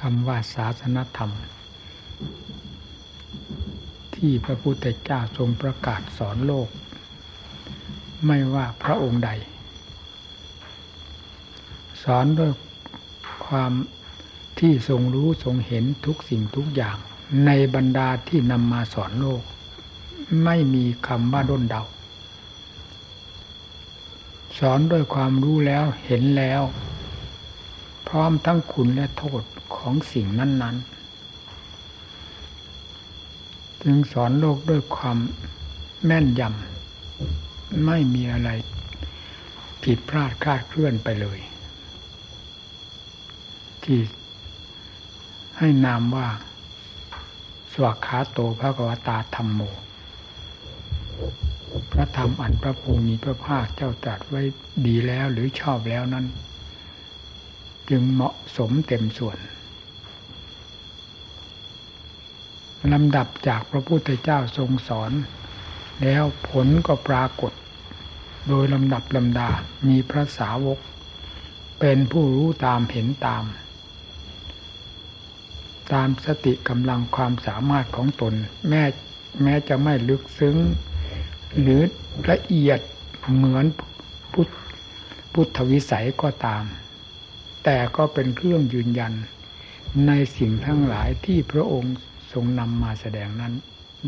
คำว่าศาสนธรรม ที่พระพุทธเจ้าทรงประกาศสอนโลก ไม่ว่าพระองค์ใด สอนด้วยความที่ทรงรู้ทรงเห็นทุกสิ่งทุกอย่าง ในบรรดาที่นำมาสอนโลก ไม่มีคำว่าด้นเดา สอนด้วยความรู้แล้วเห็นแล้ว ร้อมทั้งคุณและโทษของสิ่งนั้น ๆ จึงสอนโลกด้วยความแม่นยำไม่มีอะไรผิดพลาดคลาดเคลื่อนไปเลย ที่ให้นามว่า สวากขาโตพระกวตาธรรมโม พระธรรมอันพระภูมิพระภาคเจ้าตรัสไว้ดีแล้วหรือชอบแล้วนั้น จึงเหมาะสมเต็มส่วนลำดับจากพระพุทธเจ้าทรงสอน แล้วผลก็ปรากฏ โดยลำดับลำดา มีพระสาวก เป็นผู้รู้ตามเห็นตาม ตามสติกำลังความสามารถของตน แม้แม้จะไม่ลึกซึ้ง หรือละเอียดเหมือนพุทธพุทธวิสัยก็ตาม แต่ก็เป็นเครื่องยืนยัน ในสิ่งทั้งหลายที่พระองค์ทรงนำมาแสดงนั้น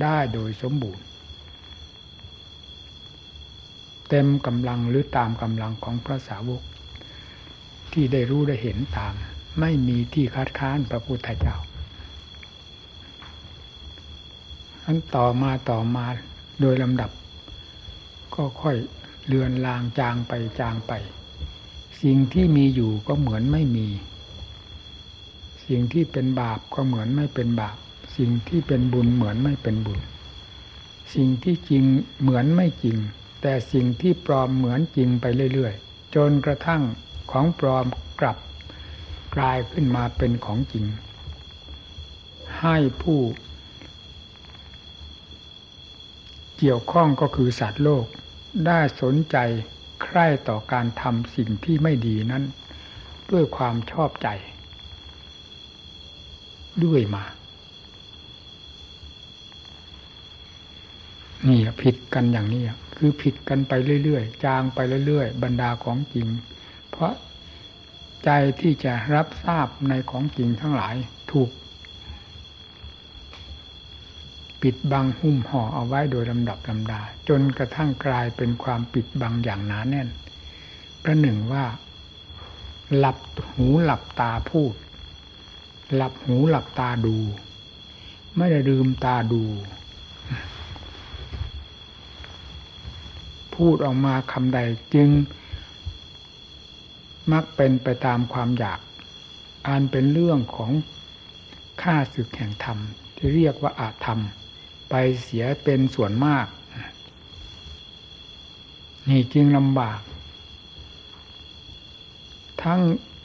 ได้โดยสมบูรณ์ เต็มกำลังหรือตามกำลังของพระสาวก ที่ได้รู้ได้เห็นตาม ไม่มีที่คัดค้านพระพุทธเจ้าอันต่อมาต่อมาโดยลำดับ ก็ค่อยเลือนลางจางไปจางไป สิ่งที่มีอยู่ก็เหมือนไม่มี สิ่งที่เป็นบาปก็เหมือนไม่เป็นบาป สิ่งที่เป็นบุญเหมือนไม่เป็นบุญ สิ่งที่จริงเหมือนไม่จริง แต่สิ่งที่ปลอมเหมือนจริงไปเรื่อยๆ จนกระทั่งของปลอมกลับกลายขึ้นมาเป็นของจริง ให้ผู้ เกี่ยวข้องก็คือสัตว์โลกได้สนใจ ใคร่ต่อการทำสิ่งที่ไม่ดีนั้น ด้วยความชอบใจ ด้วยมา นี่ผิดกันอย่างนี้คือผิดกันไปเรื่อยๆ จางไปเรื่อยๆ บรรดาของจริง เพราะใจที่จะรับทราบในของจริงทั้งหลายถูก ปิดบังหุ้มห่อเอาไว้โดยลำดับลำดา จนกระทั่งกลายเป็นความปิดบังอย่างหนาแน่น ประหนึ่งว่า หลับหูหลับตาพูด หลับหูหลับตาดู ไม่ได้ลืมตาดู พูดออกมาคำใดจึง มักเป็นไปตามความอยากอันเป็นเรื่องของค่าศึกแห่งธรรมที่เรียกว่าอาธรรม ไปเสียเป็นส่วนมาก นี่จึงลำบาก ทั้ง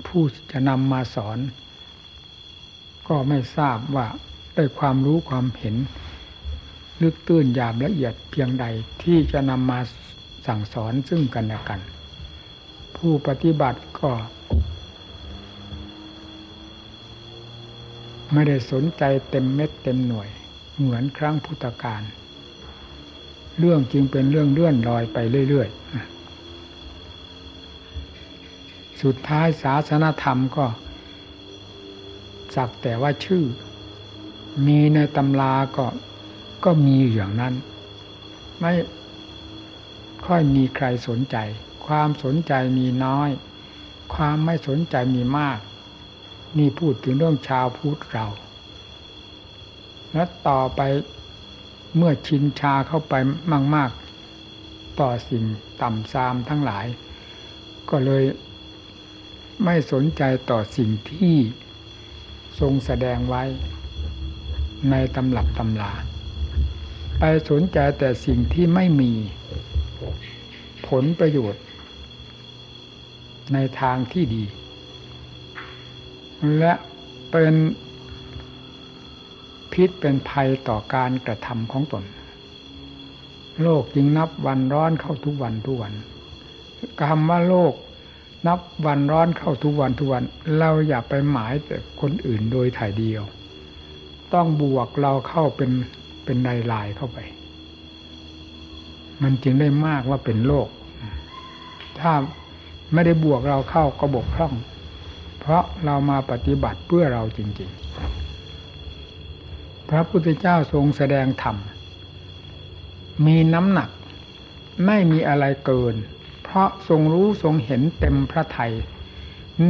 ผู้จะนำมาสอน ก็ไม่ทราบว่าได้ความรู้ความเห็น ลึกตื้นยามละเอียดเพียงใดที่จะนำมาสั่งสอนซึ่งกันและกัน ผู้ปฏิบัติก็ไม่ได้สนใจเต็มเม็ดเต็มหน่วย เหมือนครั้งพุทธกาลเรื่องจึงเป็นเรื่องเลื่อนลอยไปเรื่อยๆ สุดท้ายศาสนธรรมก็ สักแต่ว่าชื่อ มีในตำราก็ก็มีอย่างนั้น ไม่ค่อยมีใครสนใจ ความสนใจมีน้อย ความไม่สนใจมีมาก นี่พูดถึงเรื่องชาวพุทธเรา และต่อไปเมื่อชินชาเข้าไปมาก ๆ ต่อสิ่งต่ำซามทั้งหลาย ก็เลยไม่สนใจต่อสิ่งที่ทรงแสดงไว้ ในตำรับตำลา ไปสนใจแต่สิ่งที่ไม่มีผลประโยชน์ ในทางที่ดี และเป็น พิษเป็นภัยต่อการกระทำของตน โลกยิงนับวันร้อนเข้าทุกวันทุกวันคำว่าโลกนับวันร้อนเข้าทุกวันทุกวัน เราอย่าไปหมายแต่คนอื่นโดยถ่ายเดียว ต้องบวกเราเข้าเป็นเป็นลายลายเข้าไป มันจึงได้มากว่าเป็นโลก ถ้าไม่ได้บวกเราเข้าก็บกพร่อง เพราะเรามาปฏิบัติเพื่อเราจริง ๆ พระพุทธเจ้าทรงแสดงธรรม มีน้ำหนักไม่มีอะไรเกิน เพราะทรงรู้ทรงเห็นเต็มพระไทย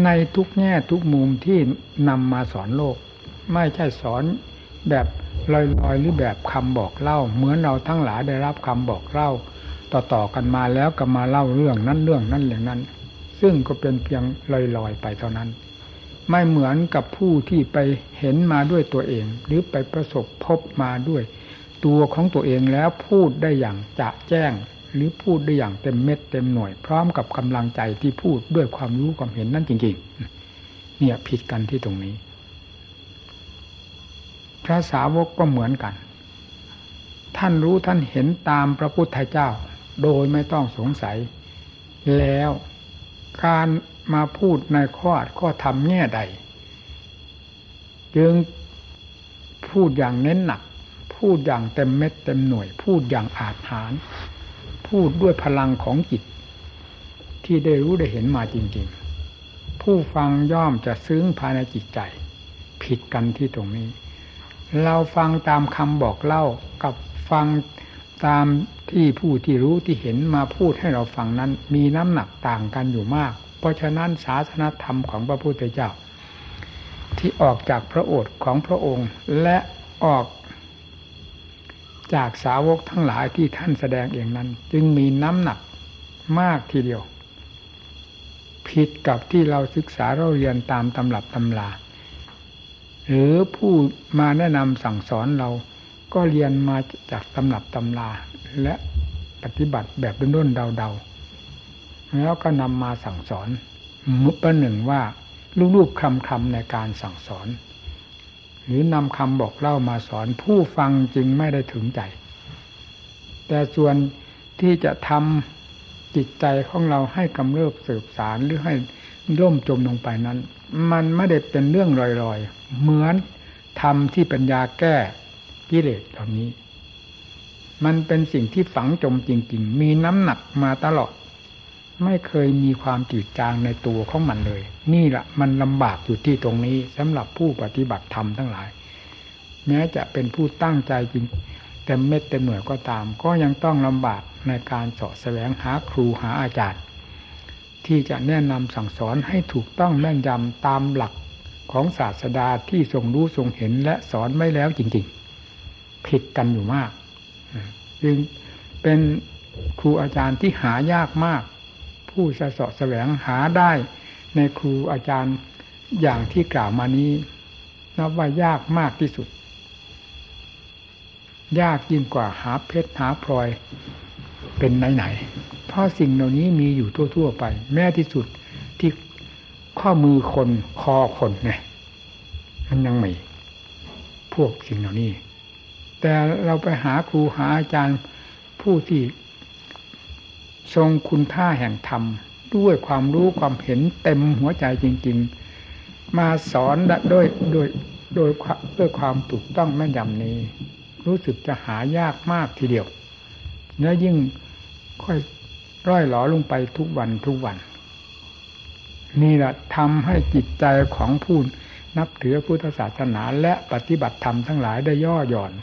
ในทุกแง่ทุกมุมที่นำมาสอนโลก ไม่ใช่สอนแบบลอยๆหรือแบบคำบอกเล่า เหมือนเราทั้งหลายได้รับคำบอกเล่า ต่อๆกันมาแล้วก็มาเล่าเรื่องนั้นเรื่องนั้นอย่างนั้น ซึ่งก็เป็นเพียงลอยๆไปเท่านั้น ไม่เหมือนกับผู้ที่ไปเห็นมาด้วยตัวเอง หรือไปประสบพบมาด้วย ตัวของตัวเองแล้วพูดได้อย่างจะแจ้ง หรือพูดได้อย่างเต็มเม็ดเต็มหน่วย พร้อมกับกำลังใจที่พูดด้วยความรู้ความเห็นนั่นจริง ๆ เนี่ยผิดกันที่ตรงนี้ พระสาวกก็เหมือนกัน ท่านรู้ท่านเห็นตามพระพุทธเจ้า โดยไม่ต้องสงสัย แล้วการ มาพูดในข้อข้อธรรมแง่ใด จึงพูดอย่างเน้นหนัก พูดอย่างเต็มเม็ดเต็มหน่วย พูดอย่างอาจหาร พูดด้วยพลังของจิต ที่ได้รู้ได้เห็นมาจริง ๆ ผู้ฟังย่อมจะซึ้งภายในจิตใจ ผิดกันที่ตรงนี้ เราฟังตามคำบอกเล่ากับฟังตามที่ผู้ที่รู้ที่เห็นมาพูดให้เราฟังนั้น มีน้ำหนักต่างกันอยู่มาก เพราะฉะนั้นศาสนธรรมของพระพุทธเจ้า ที่ออกจากพระโอษฐ์ของพระองค์และออกจากสาวกทั้งหลายที่ท่านแสดงเองนั้น จึงมีน้ำหนักมากทีเดียว ผิดกับที่เราศึกษาเราเรียนตามตำรับตำลา หรือผู้มาแนะนำสั่งสอนเราก็เรียนมาจากตำรับตำลาและปฏิบัติแบบด้นๆเดาๆ แล้วก็นำมาสั่งสอน มุประหนึ่งว่าลูกๆคำๆในการสั่งสอน หรือนำคำบอกเล่ามาสอน ผู้ฟังจึงไม่ได้ถึงใจ แต่ส่วนที่จะทำจิตใจของเราให้กำเริบสืบสารหรือให้ร่มจมลงไปนั้น มันไม่ได้เป็นเรื่องลอยๆ เหมือนทำที่ปัญญาแก้กิเลสเหล่านี้ มันเป็นสิ่งที่ฝังจมจริง ๆ มีน้ำหนักมาตลอด ไม่เคยมีความจืดจางในตัวของมันเลย นี่แหละมันลำบากอยู่ที่ตรงนี้สำหรับผู้ปฏิบัติธรรมทั้งหลาย แม้จะเป็นผู้ตั้งใจจริงเต็มเม็ดเต็มหน่วยก็ตาม ก็ยังต้องลำบากในการสาะแสวงหาครูหาอาจารย์ ที่จะแนะนำสั่งสอนให้ถูกต้องแม่นยำตามหลักของศาสดาที่ทรงรู้ทรงเห็นและสอนไม่แล้วจริง ๆ ผิดกันอยู่มาก จึงเป็นครูอาจารย์ที่หายากมาก ผู้จะสาะแสวงหาได้ในครูอาจารย์อย่างที่กล่าวมานี้นับว่ายากมากที่สุด ยากยิ่งกว่าหาเพชรหาพลอยเป็นไหนๆเพราะสิ่งเหล่านี้มีอยู่ทั่วๆไป แม้ที่สุดที่ข้อมือคนคอคนเนี่ยมันยังไมีพวกสิ่งเหล่านี้ แต่เราไปหาครูหาอาจารย์ผู้ที่ ทรงคุณค่าแห่งธรรม ด้วยความรู้ความเห็นเต็มหัวใจจริง ๆ มาสอนด้วยโดยโดยด้วยความถูกต้องแม่นยำนี้ รู้สึกจะหายากมากทีเดียวเนื้อยิ่งค่อยร่อยหลอลงไปทุกวันทุกวัน นี่แหละทำให้จิตใจของผู้นับถือพุทธศาสนาและปฏิบัติธรรมทั้งหลายได้ย่อหย่อน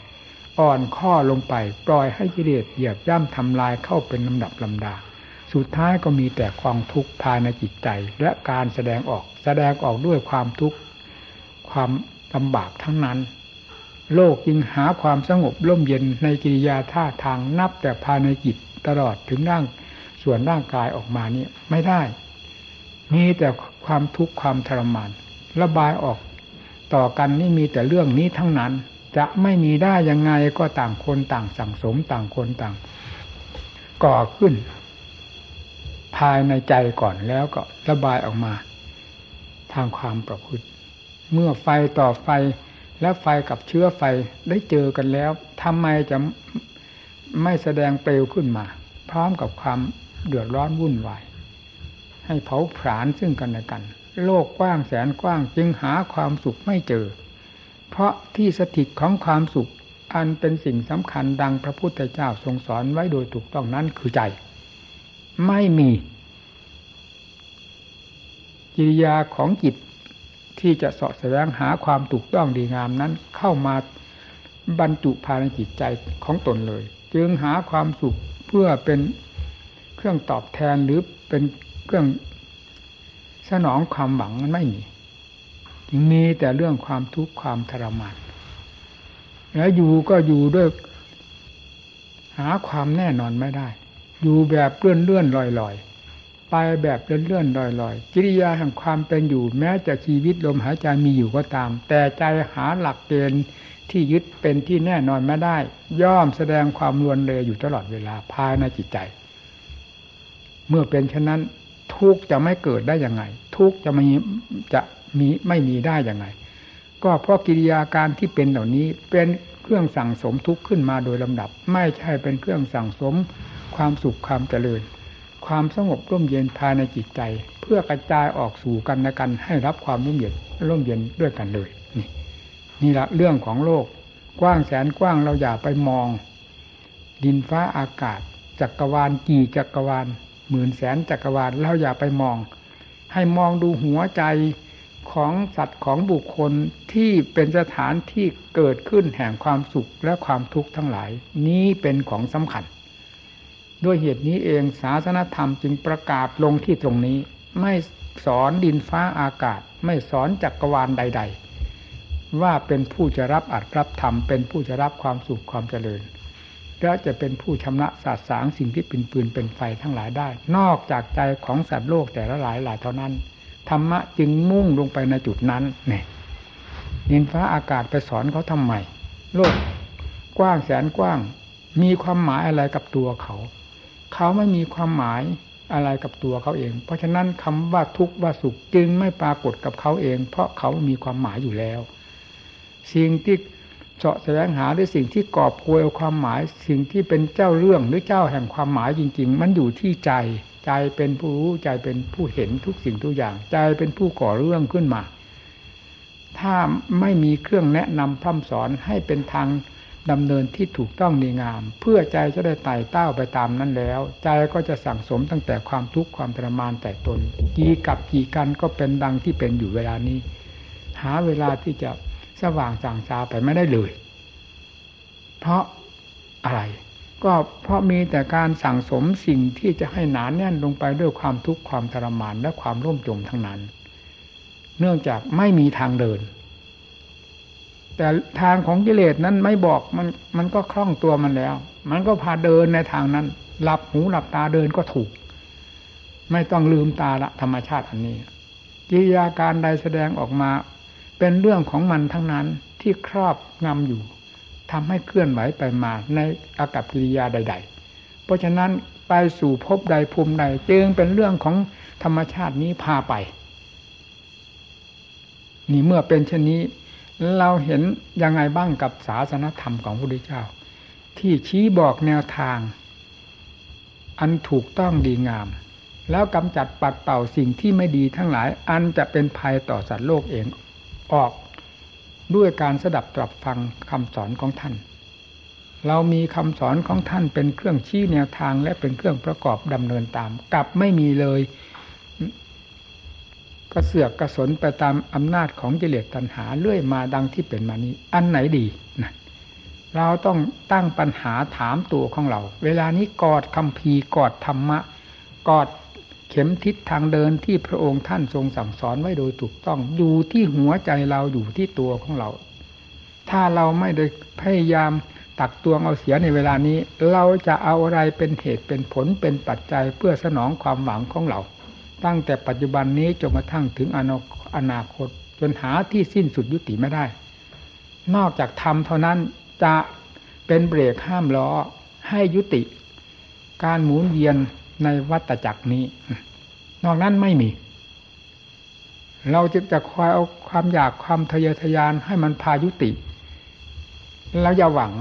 อ่อนข้อลงไป ปล่อยให้กิเลสเหยียบย่ำทำลายเข้าเป็นลำดับลำดา สุดท้ายก็มีแต่ความทุกข์ภายในจิตใจ และการแสดงออกแสดงออกด้วยความทุกข์ความลำบากทั้งนั้น โลกจึงหาความสงบร่มเย็นในกิริยาท่าทางนับแต่ภายในจิตตลอดถึงร่างส่วนร่างกายออกมานี้ไม่ได้ มีแต่ความทุกข์ความทรมาน ระบายออกต่อกันนี่มีแต่เรื่องนี้ทั้งนั้น จะไม่มีได้ยังไงก็ต่างคนต่างสั่งสมต่างคนต่าง ก่อขึ้น ภายในใจก่อนแล้วก็ระบายออกมา ทางความประพฤติ เมื่อไฟต่อไฟและไฟกับเชื้อไฟได้เจอกันแล้วทำไมจะไม่แสดงเปลวขึ้นมา พร้อมกับความเดือดร้อนวุ่นวายให้เผาผลาญซึ่งกันและกัน โลกกว้างแสนกว้างจึงหาความสุขไม่เจอ เพราะที่สถิตของความสุข อันเป็นสิ่งสำคัญดังพระพุทธเจ้าทรงสอนไว้โดยถูกต้องนั้นคือใจ ไม่มีกิริยาของจิตที่จะสาะแสวงหาความถูกต้องดีงามนั้นเข้ามาบรรจุภายในจิตใจของตนเลย จึงหาความสุขเพื่อเป็นเครื่องตอบแทนหรือเป็นเครื่องสนองความหวังมันไม่มี จึงมีแต่เรื่องความทุกข์ความทรมานแล้วอยู่ก็อยู่ด้วยหาความแน่นอนไม่ได้ อยู่แบบเลื่อนเลื่อนลอยลอยไปแบบเลื่อนเลื่อนลอยลอยกิริยาแห่งความเป็นอยู่ แม้จะชีวิตลมหายใจมีอยู่ก็ตาม แต่ใจหาหลักเกณฑ์ที่ยึดเป็นที่แน่นอนไม่ได้ ย่อมแสดงความรวนเลยอยู่ตลอดเวลาภายในจิตใจ เมื่อเป็นเช่นนั้น ทุกจะไม่เกิดได้ยังไง ทุกจะไมีจะ มีไม่มีได้ยังไงก็เพราะกิริยาการที่เป็นเหล่านี้เป็นเครื่องสั่งสมทุกข์ขึ้นมาโดยลำดับ ไม่ใช่เป็นเครื่องสั่งสมความสุขความเจริญ ความสงบร่มเย็นภายในจิตใจ เพื่อกระจายออกสู่กันและกันให้รับความร่มเย็นร่มเย็นด้วยกันเลย นี่นี่ละเรื่องของโลกกว้างแสนกว้างเราอย่าไปมอง ดินฟ้าอากาศ จักรวาลกี่จักรวาลหมื่นแสนจักรวาลเราอย่าไปมอง ให้มองดูหัวใจ ของสัตว์ของบุคคลที่เป็นสถานที่เกิดขึ้นแห่งความสุขและความทุกข์ทั้งหลาย นี้เป็นของสำคัญ ด้วยเหตุนี้เองศาสนธรรมจึงประกาศลงที่ตรงนี้ ไม่สอนดินฟ้าอากาศ ไม่สอนจักรวาลใด ๆ ว่าเป็นผู้จะรับอัดรับธรรมเป็นผู้จะรับความสุขความเจริญและจะเป็นผู้ชำระสาสางสิ่งที่เป็นปืนเป็นไฟทั้งหลายได้ นอกจากใจของสัตว์โลกแต่ละหลายหลายเท่านั้น ธรรมะจึงมุ่งลงไปในจุดนั้นเนี่ยดินฟ้าอากาศไปสอนเขาทำไมโลกกว้างแสนกว้าง มีความหมายอะไรกับตัวเขา เขาไม่มีความหมายอะไรกับตัวเขาเอง เพราะฉะนั้นคำว่าทุกข์ว่าสุขจึงไม่ปรากฏกับเขาเอง เพราะเขามีความหมายอยู่แล้ว สิ่งที่ เสาะแสวงหาหรือสิ่งที่กอบโกยความหมาย สิ่งที่เป็นเจ้าเรื่องหรือเจ้าแห่งความหมายจริง ๆ มันอยู่ที่ใจ ใจเป็นผู้รู้ใจเป็นผู้เห็นทุกสิ่งทุกอย่าง ใจเป็นผู้ก่อเรื่องขึ้นมา ถ้าไม่มีเครื่องแนะนำพร่ำสอนให้เป็นทางดำเนินที่ถูกต้องดีงาม เพื่อใจจะได้ไต่เต้าไปตามนั้นแล้ว ใจก็จะสั่งสมตั้งแต่ความทุกข์ความทรมานแต่ตน กี่กับกี่กันก็เป็นดังที่เป็นอยู่เวลานี้ หาเวลาที่จะ สว่างสางซาไปไม่ได้เลย เพราะอะไร ก็เพราะมีแต่การสั่งสมสิ่งที่จะให้หนานแน่นลงไปด้วยความทุกข์ความทรมานและความร่มจมทั้งนั้น เนื่องจากไม่มีทางเดิน แต่ทางของกิเลสนั้นไม่บอกมันมันก็คล่องตัวมันแล้ว มันก็พาเดินในทางนั้นหลับหูหลับตาเดินก็ถูก ไม่ต้องลืมตาละธรรมชาติอันนี้กิริยาการใดแสดงออกมา เป็นเรื่องของมันทั้งนั้นที่ครอบงำอยู่ทำให้เคลื่อนไหวไปมาในอากับกิริยาใด ๆ เพราะฉะนั้นไปสู่ภพใดภูมิใดจึงเป็นเรื่องของธรรมชาตินี้พาไป นี่เมื่อเป็นเช่นนี้ เราเห็นยังไงบ้างกับศาสนธรรมของพระพุทธเจ้า ที่ชี้บอกแนวทาง อันถูกต้องดีงาม แล้วกำจัดปัดเป่าสิ่งที่ไม่ดีทั้งหลาย อันจะเป็นภัยต่อสัตว์โลกเอง ออกด้วยการสดับตรับฟังคำสอนของท่าน เรามีคำสอนของท่านเป็นเครื่องชี้แนวทางและเป็นเครื่องประกอบดำเนินตาม กลับไม่มีเลยกระเสือกกระสนไปตามอำนาจของกิเลสตัณหาเลื่อยมาดังที่เป็นมานี้ อันไหนดีนะเราต้องตั้งปัญหาถามตัวของเรา เวลานี้กอดคำพีกอดธรรมะ กอด เข็มทิศทางเดินที่พระองค์ท่านทรงสั่งสอนไว้โดยถูกต้องอยู่ที่หัวใจเราอยู่ที่ตัวของเรา ถ้าเราไม่ได้พยายามตักตวงเอาเสียในเวลานี้ เราจะเอาอะไรเป็นเหตุเป็นผลเป็นปัจจัยเพื่อสนองความหวังของเรา ตั้งแต่ปัจจุบันนี้จนกระทั่งถึงอนาคต จนหาที่สิ้นสุดยุติไม่ได้ นอกจากทำเท่านั้นจะเป็นเบรกห้ามล้อให้ยุติ การหมุนเวียน ในวัฏจักรนี้ นอกนั้นไม่มี เราจะจะคอยเอาความอยากความทะเยอทะยานให้มันพายุติแล้วอย่าหวัง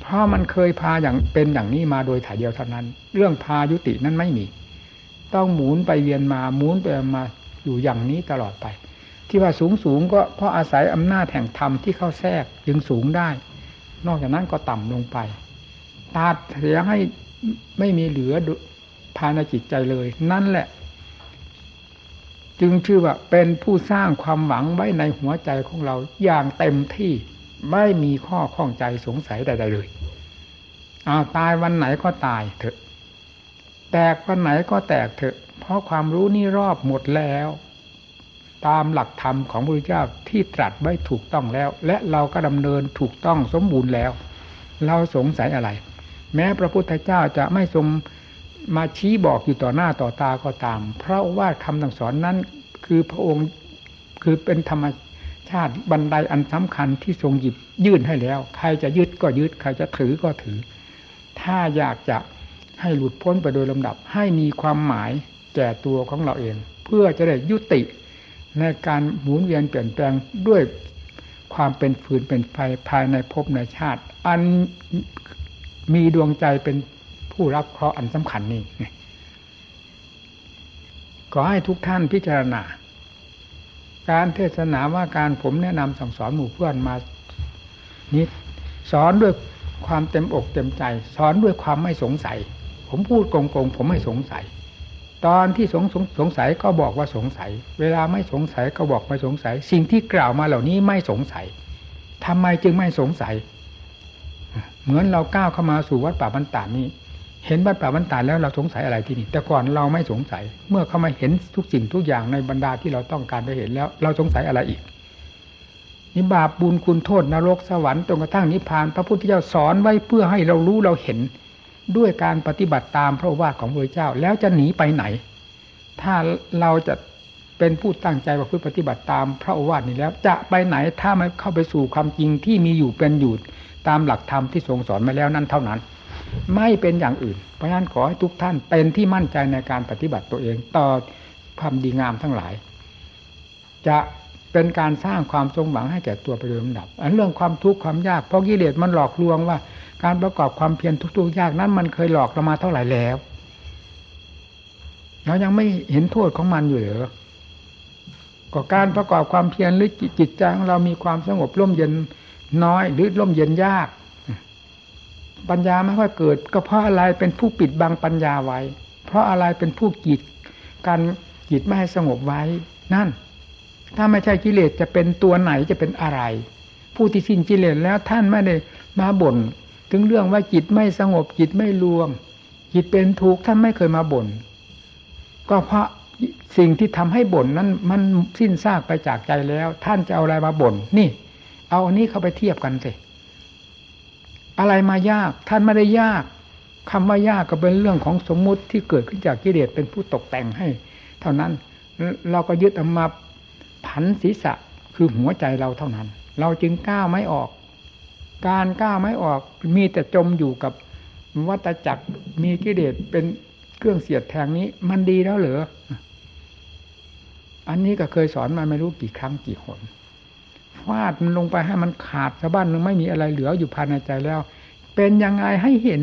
เพราะมันเคยพาอย่างเป็นอย่างนี้มาโดยถ่ายเดียวเท่านั้น เรื่องพายุตินั้นไม่มี ต้องหมุนไปเวียนมาหมุนไปมาอยู่อย่างนี้ตลอดไป ที่ว่าสูงสูงก็เพราะอาศัยอำนาจแห่งธรรมที่เข้าแทรกจึงสูงได้ นอกจากนั้นก็ต่ำลงไปตัดเสียให้ไม่มีเหลือ ภายในจิตใจเลย นั่นแหละ จึงชื่อว่าเป็นผู้สร้างความหวังไว้ในหัวใจของเราอย่างเต็มที่ไม่มีข้อข้องใจสงสัยใด ๆ เลยเอาตายวันไหนก็ตายเถอะ แตกวันไหนก็แตกเถอะ เพราะความรู้นี่รอบหมดแล้ว ตามหลักธรรมของพระพุทธเจ้าที่ตรัสไว้ถูกต้องแล้ว และเราก็ดำเนินถูกต้องสมบูรณ์แล้ว เราสงสัยอะไร แม้พระพุทธเจ้าจะไม่ทรง มาชี้บอกอยู่ต่อหน้าต่อตาก็ตาม เพราะว่าคำสั่งสอนนั้นคือพระองค์คือเป็นธรรมชาติบันไดอันสำคัญที่ทรงหยิบยื่นให้แล้ว ใครจะยึดก็ยึด ใครจะถือก็ถือ ถ้าอยากจะให้หลุดพ้นไปโดยลำดับ ให้มีความหมายแก่ตัวของเราเอง เพื่อจะได้ยุติในการหมุนเวียนเปลี่ยนแปลงด้วยความเป็นฟืนเป็นไฟภายในภพในชาติ อันมีดวงใจเป็น ผู้รับเคราะห์อันสำคัญนี้ขอให้ทุกท่านพิจารณา การเทศนาว่าการผมแนะนำสั่งสอนหมู่เพื่อนมานี้สอนด้วยความเต็มอกเต็มใจ สอนด้วยความไม่สงสัย ผมพูดโกงๆผมไม่สงสัย ตอนที่สงสงสงสัยก็บอกว่าสงสัย เวลาไม่สงสัยก็บอกไม่สงสัย สิ่งที่กล่าวมาเหล่านี้ไม่สงสัยทำไมจึงไม่สงสัย เหมือนเราก้าวเข้ามาสู่วัดป่าบรรดานี้ เห็นวัดป่าบรรดาแล้วเราสงสัยอะไรที่นี่ แต่ก่อนเราไม่สงสัย เมื่อเขามาเห็นทุกสิ่งทุกอย่างในบรรดาที่เราต้องการไปเห็นแล้ว เราสงสัยอะไรอีกนิบาปบุญคุณโทษนรกสวรรค์จนกระทั่งนิพพาน พระพุทธเจ้าสอนไว้เพื่อให้เรารู้เราเห็นด้วยการปฏิบัติตามพระวาทของพระเจ้าแล้วจะหนีไปไหน ถ้าเราจะเป็นผู้ตั้งใจว่าพื่อปฏิบัติตามพระโอวาทนี้แล้ว จะไปไหนถ้าไม่เข้าไปสู่ความจริงที่มีอยู่เป็นอยู่ตามหลักธรรมที่ทรงสอนมาแล้วนั่นเท่านั้น ไม่เป็นอย่างอื่น เพราะฉะนั้นขอให้ทุกท่านเป็นที่มั่นใจในการปฏิบัติตัวเองต่อความดีงามทั้งหลาย จะเป็นการสร้างความทรงหวังให้แก่ตัวไปโดยลำดับ อันเรื่องความทุกข์ความยากเพราะกิเลสมันหลอกลวงว่า การประกอบความเพียรทุกๆยากนั้นมันเคยหลอกเรามาเท่าไหร่แล้วเรายังไม่เห็นโทษของมันอยู่เหรอก็การประกอบความเพียรหรือจิตใจของเรามีความสงบร่มเย็นน้อย หรือร่มเย็นยาก ปัญญาไม่ค่อยเกิด ก็เพราะอะไรเป็นผู้ปิดบังปัญญาไว้ เพราะอะไรเป็นผู้กีดการกีดไม่ให้สงบไว้ นั่น ถ้าไม่ใช่กิเลสจะเป็นตัวไหนจะเป็นอะไร ผู้ที่สิ้นกิเลสแล้วท่านไม่ได้มาบ่น ถึงเรื่องว่าจิตไม่สงบจิตไม่รวมจิตเป็นทุกข์ท่านไม่เคยมาบ่นก็เพราะสิ่งที่ทำให้บ่นนั้นมันสิ้นซากไปจากใจแล้ว ท่านจะเอาอะไรมาบ่นนี่ เอาอันนี้เข้าไปเทียบกันสิ อะไรมายาก ท่านไม่ได้ยากคำว่ายากก็เป็นเรื่องของสมมุติที่เกิดขึ้นจากกิเลสเป็นผู้ตกแต่งให้ เท่านั้นเราก็ยึดเอามาผันศีรษะคือหัวใจเราเท่านั้น เราจึงก้าวไม่ออก การก้าวไม่ออกมีแต่จมอยู่กับวัตจักรมีกิเลสเป็นเครื่องเสียดแทงนี้มันดีแล้วเหรออันนี้ก็เคยสอนมาไม่รู้กี่ครั้งกี่หน ฟาดมันลงไปให้มันขาดสะบั้นไม่มีอะไรเหลืออยู่ภายในใจแล้ว เป็นยังไงให้เห็น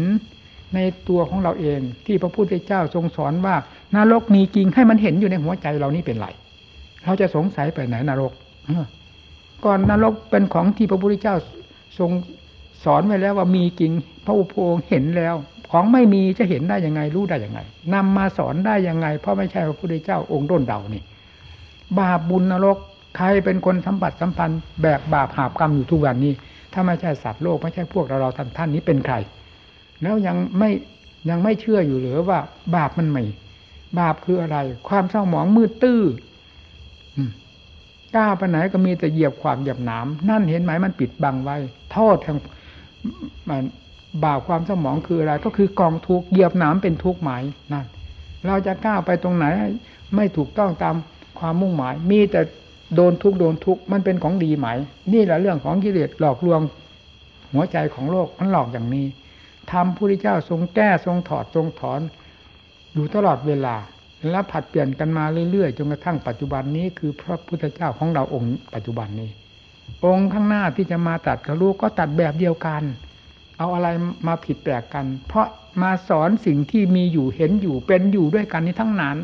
ในตัวของเราเอง ที่พระพุทธเจ้าทรงสอนว่านรกมีจริงให้มันเห็นอยู่ในหัวใจเรานี่เป็นไรเราจะสงสัยไปไหนนรกก่อนนรกเป็นของที่พระพุทธเจ้าทรงสอนไว้แล้วว่ามีจริง พระอุโภคเห็นแล้ว ของไม่มีจะเห็นได้ยังไงรู้ได้ยังไงนำมาสอนได้ยังไง เพราะไม่ใช่พระพุทธเจ้าองค์ด้นเดานี่ บาปบุญนรก ใครเป็นคนสัมผัสสัมพันธ์แบกบาปหาบกรรมอยู่ทุกวันนี้ ถ้าไม่ใช่สัตว์โลกไม่ใช่พวกเราเราท่านท่านนี้เป็นใคร แล้วยังไม่ยังไม่เชื่ออยู่หรือว่า บาปมันไม่บาปคืออะไร ความเศร้าหมองมืดตื้อก้าวไปไหนก็มีแต่เหยียบความเหยียบหนามนั่นเห็นไหมมันปิดบังไว้โทษทางมันบาปความเศร้าหมองคืออะไร ก็คือกองทุกเหยียบหนามเป็นทุกหมายนั่นเราจะก้าวไปตรงไหน ไม่ถูกต้องตามความมุ่งหมาย มีแต่ โดนทุกโดนทุกมันเป็นของดีไหม นี่แหละเรื่องของกิเลสหลอกลวงหัวใจของโลกมันหลอกอย่างนี้ทำพระพุทธเจ้าทรงแก้ทรงถอดทรงถอน อยู่ตลอดเวลา และผัดเปลี่ยนกันมาเรื่อยๆจนกระทั่งปัจจุบันนี้คือพระพุทธเจ้าของเราองค์ปัจจุบันนี้ องค์ข้างหน้าที่จะมาตัดกระลูกก็ตัดแบบเดียวกัน เอาอะไรมาผิดแปลกกัน เพราะมาสอนสิ่งที่มีอยู่เห็นอยู่เป็นอยู่ด้วยกันนี้ทั้งนั้น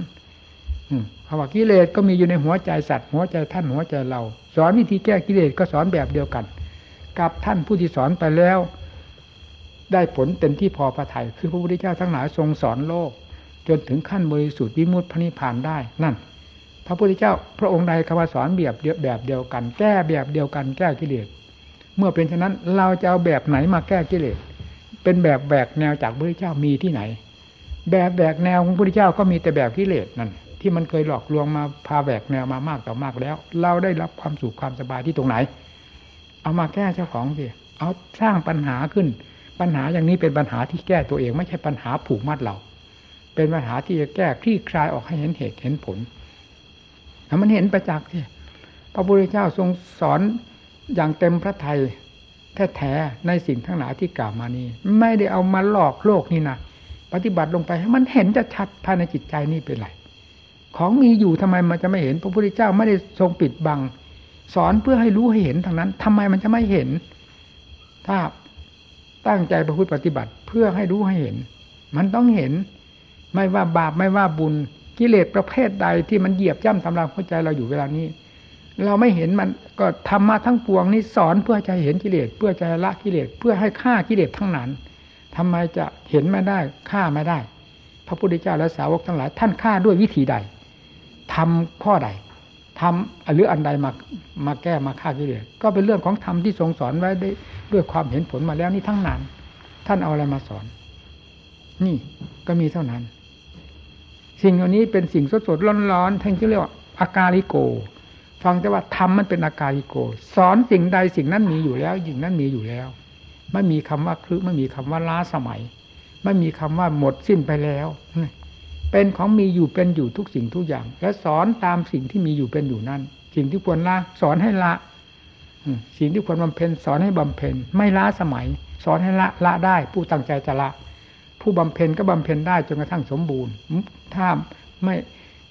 ภาวะกิเลสก็มีอยู่ในหัวใจสัตว์หัวใจท่านหัวใจเรา สอนวิธีแก้กิเลสก็สอนแบบเดียวกัน กับท่านผู้ที่สอนไปแล้ว ได้ผลเต็มที่พอพระทยัยคือพระพุทธเจ้าทั้งหลายทรงสอนโลก จนถึงขั้นบริสุทธิ์วิมุตติพระนิพพานได้นั่น พระพุทธเจ้าพระองค์ใดคำว่าสอนแบบเดียวแบบเดียวกัน แก้แบบเดียวกันแก้กิเลสเมื่อเป็นฉะนั้นเราจะเอาแบบไหนมาแก้กิเลสเป็นแบบแบกแนวจากพระพุทธเจ้ามีที่ไหน แบบแบกแนวของพระพุทธเจ้าก็มีแต่แบบกิเลสนั่น ที่มันเคยหลอกลวงมาพาแบกแนวมามากต่อมากแล้ว เราได้รับความสุขความสบายที่ตรงไหน เอามาแก้เจ้าของสิเอาสร้างปัญหาขึ้น ปัญหาอย่างนี้เป็นปัญหาที่แก้ตัวเอง ไม่ใช่ปัญหาผูกมัดเรา เป็นปัญหาที่จะแก้คลี่คลายออกให้เห็นเหตุเห็นผลถ้ามันเห็นประจักษ์ที่พระพุทธเจ้าทรงสอนอย่างเต็มพระทัยแท้ๆในสิ่งทั้งหลายที่กล่าวมานี้ ไม่ได้เอามาหลอกโลกนี่นะปฏิบัติลงไปให้มันเห็นจะชัดภายในจิตใจนี่เป็นไร ของมีอยู่ทำไมมันจะไม่เห็น พระพุทธเจ้าไม่ได้ทรงปิดบัง สอนเพื่อให้รู้ให้เห็นทางนั้นทำไมมันจะไม่เห็น ถ้าตั้งใจประพฤติปฏิบัติเพื่อให้รู้ให้เห็น มันต้องเห็น ไม่ว่าบาปไม่ว่าบุญกิเลสประเภทใดที่มันเหยียบย่ำทำลายหัวใจเราอยู่เวลานี้ เราไม่เห็นมันก็ทำมาทั้งปวงนี้สอนเพื่อจะเห็นกิเลสเพื่อจะละกิเลสเพื่อให้ฆ่ากิเลสทั้งนั้นทำไมจะเห็นไม่ได้ฆ่าไม่ได้ พระพุทธเจ้าและสาวกทั้งหลาย ท่านฆ่าด้วยวิธีใด ทำข้อใดทำหรืออันใดมามาแก้มาฆ่ากิเลสก็เป็นเรื่องของธรรมที่ทรงสอนไว้ได้ด้วยความเห็นผลมาแล้วนี่ทั้งนั้น ท่านเอาอะไรมาสอน นี่ก็มีเท่านั้น สิ่งเหล่านี้เป็นสิ่งสดสดร้อนร้อนท่านเรียกว่าอาการิโก ฟังแต่ว่าธรรมมันเป็นอาการิโก สอนสิ่งใดสิ่งนั้นมีอยู่แล้วสิ่งนั้นมีอยู่แล้ว ไม่มีคำว่าคลึไม่มีคำว่าล้าสมัย ไม่มีคำว่าหมดสิ้นไปแล้ว เป็นของมีอยู่เป็นอยู่ทุกสิ่งทุกอย่าง และสอนตามสิ่งที่มีอยู่เป็นอยู่นั่นสิ่งที่ควรละสอนให้ละสิ่งที่ควรบำเพ็ญสอนให้บำเพ็ญไม่ละสมัย สอนให้ละละได้ ผู้ตั้งใจจะละ ผู้บำเพ็ญก็บำเพ็ญได้จนกระทั่งสมบูรณ์ ถ้าไม่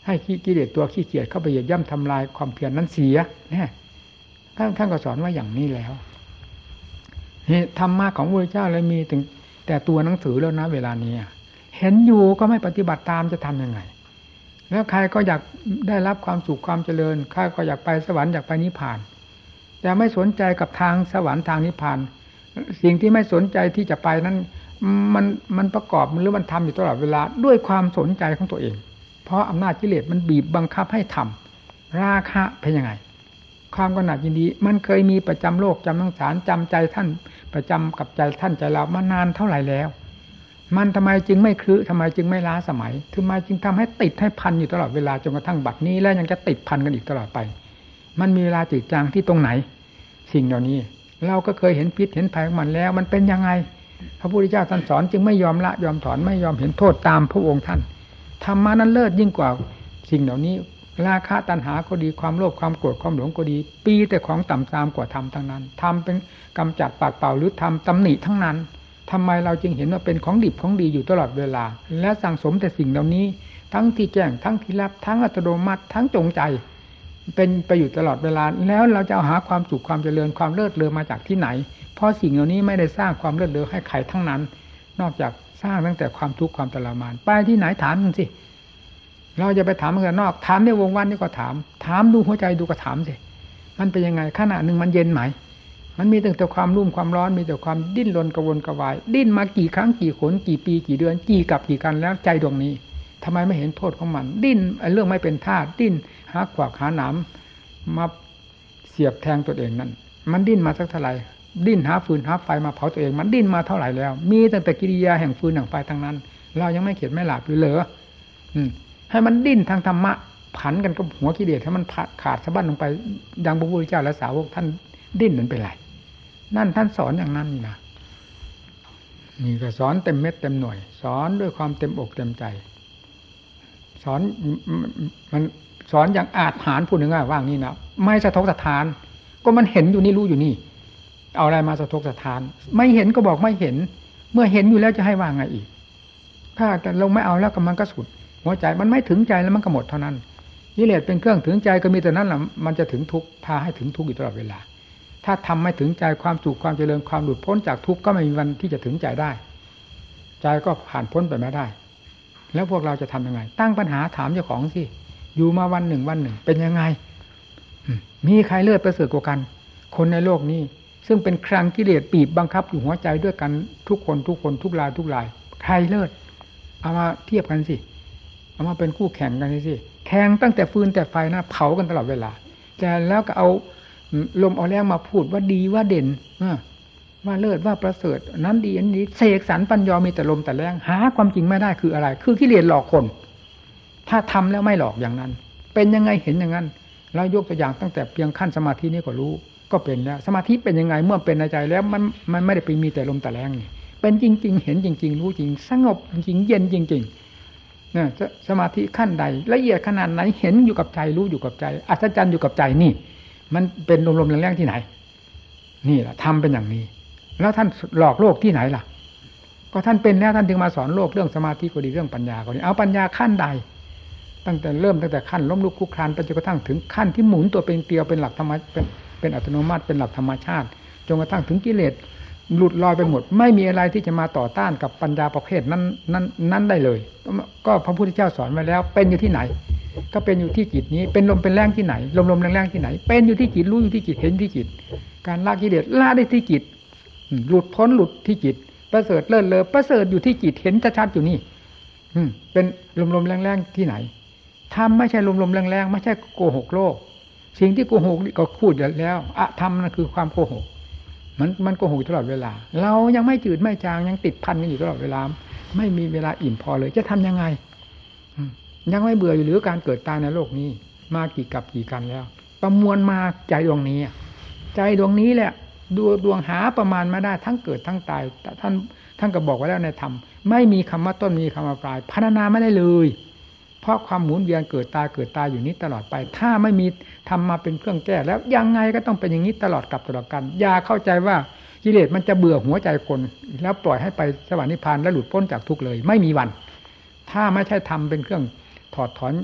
ให้ขี้กิเลสตัวขี้เกียจเข้าไปเหยียบย่ำทำลายความเพียรนนั้นเสียนี่ท่านท่านก็สอนว่าอย่างนี้แล้วธรรมะของพระเจ้าเลยมีถึงแต่ตัวหนังสือแล้วนะเวลานี้ เห็นอยู่ก็ไม่ปฏิบัติตามจะทํำยังไง แล้วใครก็อยากได้รับความสุขความเจริญใครก็อยากไปสวรรค์อยากไปนิพพาน แต่ไม่สนใจกับทางสวรรค์ทางนิพพาน สิ่งที่ไม่สนใจที่จะไปนั้นมันมันประกอบหรือมันทำอยู่ตลอดเวลาด้วยความสนใจของตัวเอง เพราะอำนาจกิเลสมันบีบบังคับให้ทำราคะเป็นยังไง ความกหนัดยินดี มันเคยมีประจำโลกจำทั้งสารจำใจท่านประจำกับใจท่านใจเรามานานเท่าไหร่แล้ว มันทำไมจึงไม่คลือทำไมจึงไม่ล้าสมัยทำไมจึงทำให้ติดให้พันอยู่ตลอดเวลาจนกระทั่งบัดนี้ แล้วยังจะติดพันกันอีกตลอดไป มันมีเวลาจืดจางที่ตรงไหน สิ่งเหล่านี้ เราก็เคยเห็นพิษเห็นภัยของมันแล้ว มันเป็นยังไง พระพุทธเจ้าท่านสอนจึงไม่ยอมละยอมถอนไม่ยอมเห็นโทษตามพระองค์ท่านธรรมานั้นเลิศยิ่งกว่าสิ่งเหล่านี้ ราคะตัณหาก็ดีความโลภความโกรธความหลงก็ดี ปีแต่ของต่ำตามกว่าธรรมทั้งนั้นทำเป็นกำจัดปากเปล่าหรือทำตำหนิทั้งนั้น ทำไมเราจึงเห็นว่าเป็นของดิบของดีอยู่ตลอดเวลา และสั่งสมแต่สิ่งเหล่านี้ ทั้งที่แจ้งทั้งที่รับทั้งอัตโนมัติทั้งจงใจ เป็นไปอยู่ตลอดเวลา แล้วเราจะหาความสุขความเจริญความเลิศเลอมาจากที่ไหน เพราะสิ่งเหล่านี้ไม่ได้สร้างความเลิศเลอให้ใครทั้งนั้น นอกจากสร้างตั้งแต่ความทุกข์ความทรมาน ไปที่ไหนถามกันสิเราจะไปถามกันนอก ถามในวงวันนี่ก็ถาม ถามดูหัวใจดูก็ถามสิมันเป็นยังไงขณะหนึ่งมันเย็นไหม มันมีแต่ความรุ่มความร้อนมีแต่ความดิ้นรนกระวนกระวาย ดิ้นมากี่ครั้งกี่ขนกี่ปีกี่เดือนกี่กับกี่กันแล้วใจดวงนี้ทำไมไม่เห็นโทษของมัน ดิ้นเรื่องไม่เป็นท่าดิ้นหาขวากหาหนามมาเสียบแทงตัวเองนั่นมันดิ้นมาสักเท่าไหร่ดิ้นหาฟืนหาไฟมาเผาตัวเอง มันดิ้นมาเท่าไหร่แล้ว มีตั้งแต่กิริยาแห่งฟืนแห่งไฟทั้งนั้น เรายังไม่เขียนไม่หลับอยู่เลยอืมให้มันดิ้นทางธรรมะผันกันกับหัวกิเลสให้มันขาดสะบั้นลงไปดังพระพุทธเจ้าและสาวกท่านดิ้นนั้นเป็นไร นั่นท่านสอนอย่างนั้นนะนี่ก็สอนเต็มเม็ดเต็มหน่วย สอนด้วยความเต็มอกเต็มใจ สอนมันสอนอย่างอาจหารพูดถึงว่าว่างนี่นะไม่สะทกสะทาน ก็มันเห็นอยู่นี่รู้อยู่นี่ เอาอะไรมาสะทกสะทาน ไม่เห็นก็บอกไม่เห็น เมื่อเห็นอยู่แล้วจะให้ว่างไงอีก ถ้าแต่ลงไม่เอาแล้วก็มันก็สุด หัวใจมันไม่ถึงใจแล้วมันก็หมดเท่านั้นกิเลสเป็นเครื่องถึงใจก็มีแต่นั้นแหละมันจะถึงทุกพาให้ถึงทุกอยู่ตลอดเวลา ถ้าทำไม่ถึงใจความสุขความเจริญความหลุดพ้นจากทุกข์ก็ไม่มีวันที่จะถึงใจได้ ใจก็ผ่านพ้นไปไม่ได้ แล้วพวกเราจะทํำยังไง ตั้งปัญหาถามเจ้าของสิอยู่มาวันหนึ่งวันหนึ่ง เป็นยังไงมีใครเลือดประเสริฐกว่ากัน คนในโลกนี้ ซึ่งเป็นครังกิเลสปีบบังคับอยู่หัวใจด้วยกันทุกคนทุกคนทุกรายทุกราย ใครเลิศเอามาเทียบกันสิเอามาเป็นคู่แข่งกันสิแข่งตั้งแต่ฟืนแต่ไฟนะเผากันตลอดเวลาแต่แล้วก็เอา ลมเอาแรงมาพูดว่าดีว่าเด่นว่าเลิศว่าประเสริฐ นั้นดีอันนี้เสกสรรปัญญามีแต่ลมแต่แรงหาความจริงไม่ได้คืออะไร คือกิเลสหลอกคน ถ้าทำแล้วไม่หลอกอย่างนั้น เป็นยังไงเห็นอย่างนั้นเรายกตัวอย่างตั้งแต่เพียงขั้นสมาธินี่ก็รู้ ก็เป็นแล้ว สมาธิเป็นยังไงเมื่อเป็นในใจแล้วมันมันไม่ได้ไปมีแต่ลมแต่แรงนี่เป็นจริง ๆ เห็นจริง ๆ รู้จริง สงบจริงเย็นจริงๆนี่ยสมาธิขั้นใด ละเอียดขนาดไหนเห็นอยู่กับใจรู้อยู่กับใจ อัศจรรย์อยู่กับใจนี่ มันเป็นลมๆแรงๆที่ไหน นี่แหละทำเป็นอย่างนี้ แล้วท่านหลอกโลกที่ไหนล่ะ ก็ท่านเป็นแล้วท่านถึงมาสอนโลกเรื่องสมาธิก็ดีเรื่องปัญญาก็ดีเอาปัญญาขั้นใด ตั้งแต่เริ่มตั้งแต่ขั้นล้มลุกคุกคลานไปจนกระทั่งถึงขั้นที่หมุนตัวเป็นเกลียวเป็นหลักธรรมเป็นเป็นอัตโนมัติเป็นหลักธรรมชาติจนกระทั่งถึงกิเลส หลุดลอยไปหมด ไม่มีอะไรที่จะมาต่อต้านกับปัญญาประเภทนั้นนั้นนั้นได้เลย ก็พระพุทธเจ้าสอนไว้แล้ว เป็นอยู่ที่ไหน ก็เป็นอยู่ที่จิตนี้ เป็นลมเป็นแรงที่ไหน ลมลมแรงแรงที่ไหน เป็นอยู่ที่จิตรู้อยู่ที่จิตเห็นที่จิต การละกิเลสละได้ที่จิต หลุดพ้นหลุดที่จิต ประเสริฐเลิศเลอประเสริฐอยู่ที่จิตเห็นชัดๆอยู่นี่เป็นลมลมแรงแรงที่ไหนทำไม่ใช่ลมลมแรงแรงไม่ใช่โกหกโลก สิ่งที่โกหกนี่ก็พูดแล้วอะธรรมนั่นคือความโกหก มันมันโกหกตลอดเวลา เรายังไม่จืดไม่จางยังติดพันกันอยู่ตลอดเวลา ไม่มีเวลาอิ่มพอเลย จะทำยังไงยังไม่เบื่ออยู่หรือการเกิดตายในโลกนี้ มากี่กับกี่กันแล้ว ประมวลมาใจดวงนี้ ใจดวงนี้แหละดวงดวงหาประมาณไม่ได้ทั้งเกิดทั้งตายแต่ท่านท่านก็บอกไว้แล้วในธรรมไม่มีคำว่าต้นมีคำว่าปลายพัฒนาไม่ได้เลย เพราะความหมุนเวียนเกิดตายเกิดตายอยู่นี้ตลอดไป ถ้าไม่มีทำมาเป็นเครื่องแก้ แล้วยังไงก็ต้องเป็นอย่างนี้ตลอดกับตลอดกันอย่าเข้าใจว่ากิเลสมันจะเบื่อหัวใจคน แล้วปล่อยให้ไปสวรรค์นิพพานและหลุดพ้นจากทุกเลย ไม่มีวัน ถ้าไม่ใช่ทำเป็นเครื่องถอดถอน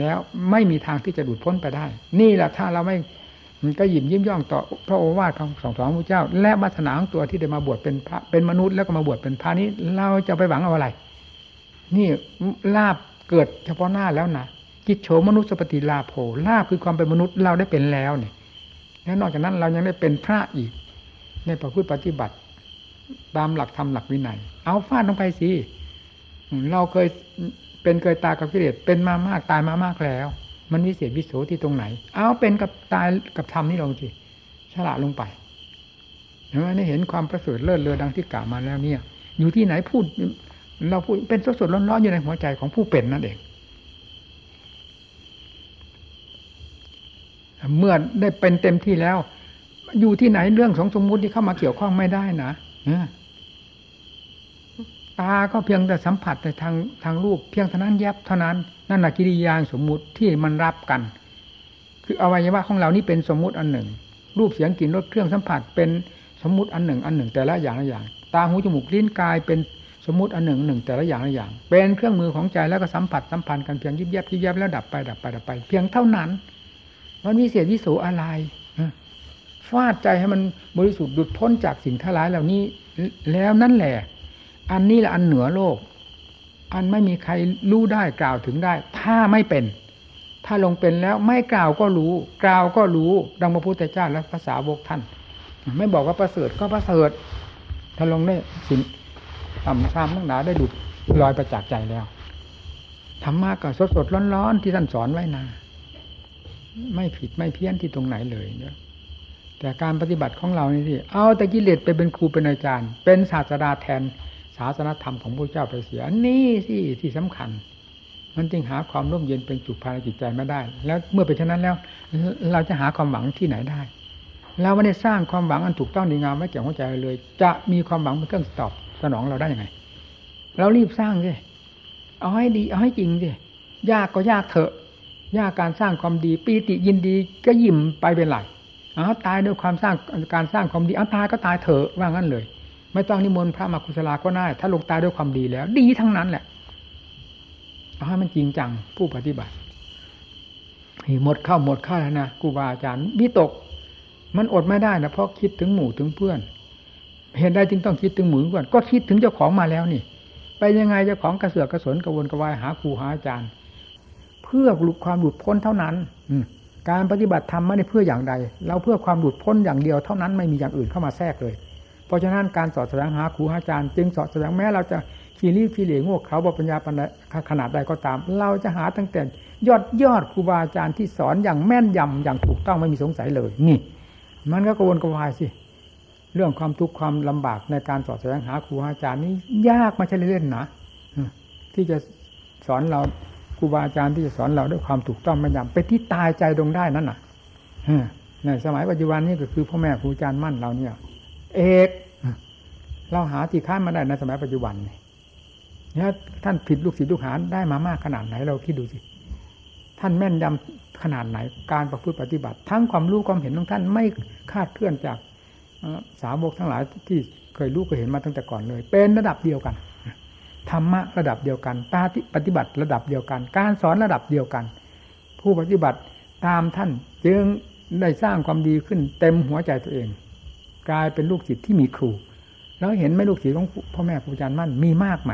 แล้วไม่มีทางที่จะหลุดพ้นไปได้ นี่แหละถ้าเราไม่ก็ยิบยิ้มย่องต่อพระโอวาทของสองสองพระเจ้า และมาสนาของตัวที่ได้มาบวชเป็นพระเป็นมนุษย์แล้วก็มาบวชเป็นพระนี้ เราจะไปหวังเอาอะไร นี่ลาบ เกิดเฉพาะหน้าแล้วนะกิจโฉมนุษย์สปฏิลาโภลาบคือความเป็นมนุษย์เราได้เป็นแล้วเนี่ยแล้วนอกจากนั้นเรายังได้เป็นพระอีก ในประพฤติปฏิบัติ ตามหลักธรรมหลักวินัย เอาฟาดลงไปสิเราเคยเป็นเคยตายกับกิเลสเป็นมามากตายมามากแล้ว มันวิเศษวิโสที่ตรงไหน เอาเป็นกับตายกับธรรมนี่ลงสิฉลาดลงไปเห็นไหมนี่เห็นความประเสริฐเลิศเลอดังที่กล่าวมาแล้วเนี่ย อยู่ที่ไหนพูด เราพูดเป็นสดสดร้อนๆอยู่ในหัวใจของผู้เป็นนั่นเอง เมื่อได้เป็นเต็มที่แล้ว อยู่ที่ไหนเรื่องของสมมุติที่เข้ามาเกี่ยวข้องไม่ได้นะตาก็เพียงแต่สัมผัสในทางทางรูปเพียงเท่านั้นแยบเท่านั้นนั่นแหะกิริยาสมมุติที่มันรับกัน คืออวัยวะของเรานี่เป็นสมมุติอันหนึ่ง รูปเสียงกลิ่นรสเครื่องสัมผัสเป็นสมมุติอันหนึ่ง อันหนึ่ง แต่ละอย่างละอย่าง ตาหูจมูกลิ้นกายเป็น สมมติอันหนึ่งหนึ่งแต่ละอย่างละอย่าง เป็นเครื่องมือของใจแล้วก็สัมผัสสัมพันธ์กันเพียงยิบยับยิบยับแล้วดับไปดับไปดับไป เพียงเท่านั้น มันมีเสียวิโสอะไรฟาดใจให้มันบริสุทธิ์ดุดพ้นจากสิ่งทั้งหลายเหล่านี้แล้วนั่นแหละ อันนี้แหละอันเหนือโลก อันไม่มีใครรู้ได้กล่าวถึงได้ ถ้าไม่เป็น ถ้าลงเป็นแล้วไม่กล่าวก็รู้ กล่าวก็รู้ ดังพระพุทธเจ้าและภาษาวกท่าน ไม่บอกว่าประเสริฐก็ประเสริฐถ้าลงได้สิ่ง ต่ำชามทั้งหลายได้ดุดลอยประจักษ์ใจแล้วธรรมะก็สดสดร้อนๆที่ท่านสอนไว้นาไม่ผิดไม่เพี้ยนที่ตรงไหนเลยเนี่ยแต่การปฏิบัติของเรานี่สิเอาแต่กิเลสไปเป็นครูเป็นอาจารย์ เป็นศาสดาแทนศาสนธรรมของพระเจ้าไปเสียนี่สิที่สำคัญ มันจึงหาความร่มเย็นเป็นจุภายในจิตใจไม่ได้ แล้วเมื่อเป็นเช่นนั้นแล้ว เราจะหาความหวังที่ไหนได้ เราไม่ได้สร้างความหวังอันถูกต้องดีงามไว้แก่หัวใจเลย จะมีความหวังเป็นเครื่องตอบ สนองเราได้ยังไง เรารีบสร้างสิเอาให้ดี เอาให้จริงสิยากก็ยากเถอะ ยากการสร้างความดีปีติยินดีก็ยิ้มไปเป็นไรเอาตายด้วยความสร้างการสร้างความดีเอาตายก็ตายเถอะว่างั้นเลย ไม่ต้องนิมนต์พระมาคุศลาก็ได้ ถ้าลงตายด้วยความดีแล้ว ดีทั้งนั้นแหละเอาให้มันจริงจังผู้ปฏิบัติหมดข้าวหมดข้าวแล้วนะครูบาอาจารย์วิตก มันอดไม่ได้นะเพราะคิดถึงหมู่ถึงเพื่อน เห็นได้จึงต้องคิดถึงหมูก่อนก็คิดถึงเจ้าของมาแล้วนี่ ไปยังไงเจ้าของกระเสือกกระสนกระวนกระวายหาครูหาอาจารย์ เพื่อหลุดความหลุดพ้นเท่านั้น อืการปฏิบัติธรรมไม่ได้เพื่ออย่างใด เราเพื่อความหลุดพ้นอย่างเดียวเท่านั้นไม่มีอย่างอื่นเข้ามาแทรกเลย เพราะฉะนั้นการสอดแสดงหาครูหาอาจารย์ จึงสอดแสดงแม้เราจะขี้รีขีเหลงโง่เขาบปัญญาขนาดใดก็ตาม เราจะหาตั้งแต่ยอดยอดครูบาอาจารย์ที่สอนอย่างแม่นยำอย่างถูกต้องไม่มีสงสัยเลย นี่ มันก็กระวนกระวายสิ เรื่องความทุกข์ความลำบากในการสอดแสดงหาครูอาจารย์นี่ยากม่ใช่เล่นนะที่จะสอนเราครูบาอาจารย์ที่จะสอนเราด้วยความถูกต้องแม่นยำเป็นที่ตายใจลงได้นั่นน่ะในสมัยปัจจุบันนี้ก็คือพ่อแม่ครูอาจารย์มั่นเราเนี่ย เอกเราหาที่ค้านมาได้ในสมัยปัจจุบันนี่เนี่ยท่านผิดลูกศิษย์ลูกหาได้มามากขนาดไหนเราคิดดูสิ ท่านแม่นยำขนาดไหนการประพฤติปฏิบัติ ทั้งความรู้ความเห็นของท่านไม่คาดเคลื่อนจาก สาวกทั้งหลายที่เคยรู้เคยเห็นมาตั้งแต่ก่อนเลย เป็นระดับเดียวกันธรรมะระดับเดียวกันปฏิบัติระดับเดียวกัน การสอนระดับเดียวกัน ผู้ปฏิบัติตามท่านจึงได้สร้างความดีขึ้นเต็มหัวใจตัวเอง กลายเป็นลูกศิษย์ที่มีครู แล้วเห็นไหมลูกศิษย์ของพ่อแม่ครูอาจารย์มั่นมีมากไหม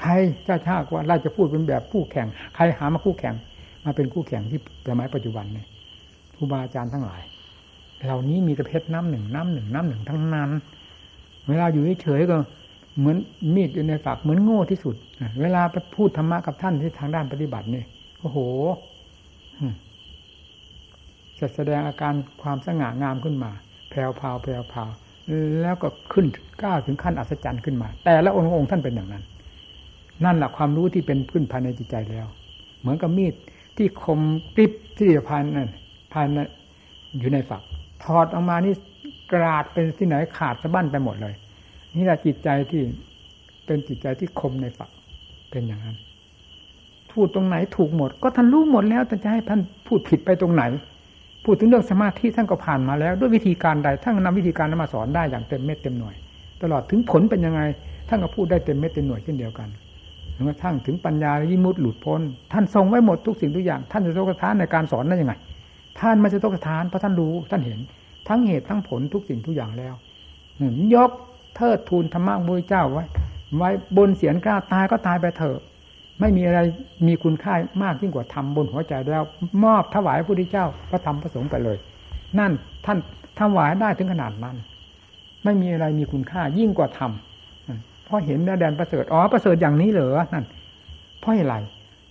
ใครเจ้าชาติว่าเราจะพูดเป็นแบบผู้แข่ง ใครหามาคู่แข่ง มาเป็นคู่แข่งที่สมัยปัจจุบันเนี่ยครูบาอาจารย์ทั้งหลาย เหล่านี้มีแต่เพชรน้ำหนึ่งน้ำหนึ่งน้ำหนึ่งทั้งนั้น เวลาอยู่เฉยก็เหมือนมีดอยู่ในฝักเหมือนโง่ที่สุด เวลาไปพูดธรรมะกับท่านที่ทางด้านปฏิบัติเนี่ยโอ้โหจะแสดงอาการความสง่างามขึ้นมา แผ่วพาวแผ่วพาวแล้วก็ขึ้นก้าวถึงขั้นอัศจรรย์ขึ้นมา แต่ละองค์องค์ท่านเป็นอย่างนั้น นั่นแหละความรู้ที่เป็นพื้นภายในจิตใจแล้ว เหมือนกับมีดที่คมกริบที่ภายในภายในอยู่ในฝัก ถอดออกมานี่กราดเป็นที่ไหนขาดสะบั้นไปหมดเลย นี่แหละจิตใจที่เป็นจิตใจที่คมในฝักเป็นอย่างนั้นพูดตรงไหนถูกหมด ก็ท่านรู้หมดแล้วแต่จะให้ท่านพูดผิดไปตรงไหน พูดถึงเรื่องสมาธิท่านก็ผ่านมาแล้ว ด้วยวิธีการใดท่านนำวิธีการนั้นมาสอนได้อย่างเต็มเม็ดเต็มหน่วย ตลอดถึงผลเป็นยังไง ท่านก็พูดได้เต็มเม็ดเต็มหน่วยเช่นเดียวกันจนกระทั่งถึงปัญญาวิมุตหลุดพ้นท่านทรงไว้หมดทุกสิ่งทุกอย่าง ท่านจะโลกทานในการสอนได้ยังไง ท่านไม่ใช่ต้องทานเพราะท่านรู้ท่านเห็น ทั้งเหตุทั้งผลทุกสิ่งทุกอย่างแล้วยกเทิดทูนธรรมะมุยเจ้าไว้ไว้บนเสียนกล้าตายก็ตายไปเถอะ ไม่มีอะไรมีคุณค่ามากยิ่งกว่าธรรมบนหัวใจแล้ว มอบถวายพระพุทธเจ้าพระธรรมพระสงฆ์ไปเลย นั่นท่านถวายได้ถึงขนาดนั้น ไม่มีอะไรมีคุณค่ายิ่งกว่าธรรมเพราะเห็นแดนประเสริฐอ๋อประเสริฐอย่างนี้เหรอนั่นเพราะอะไร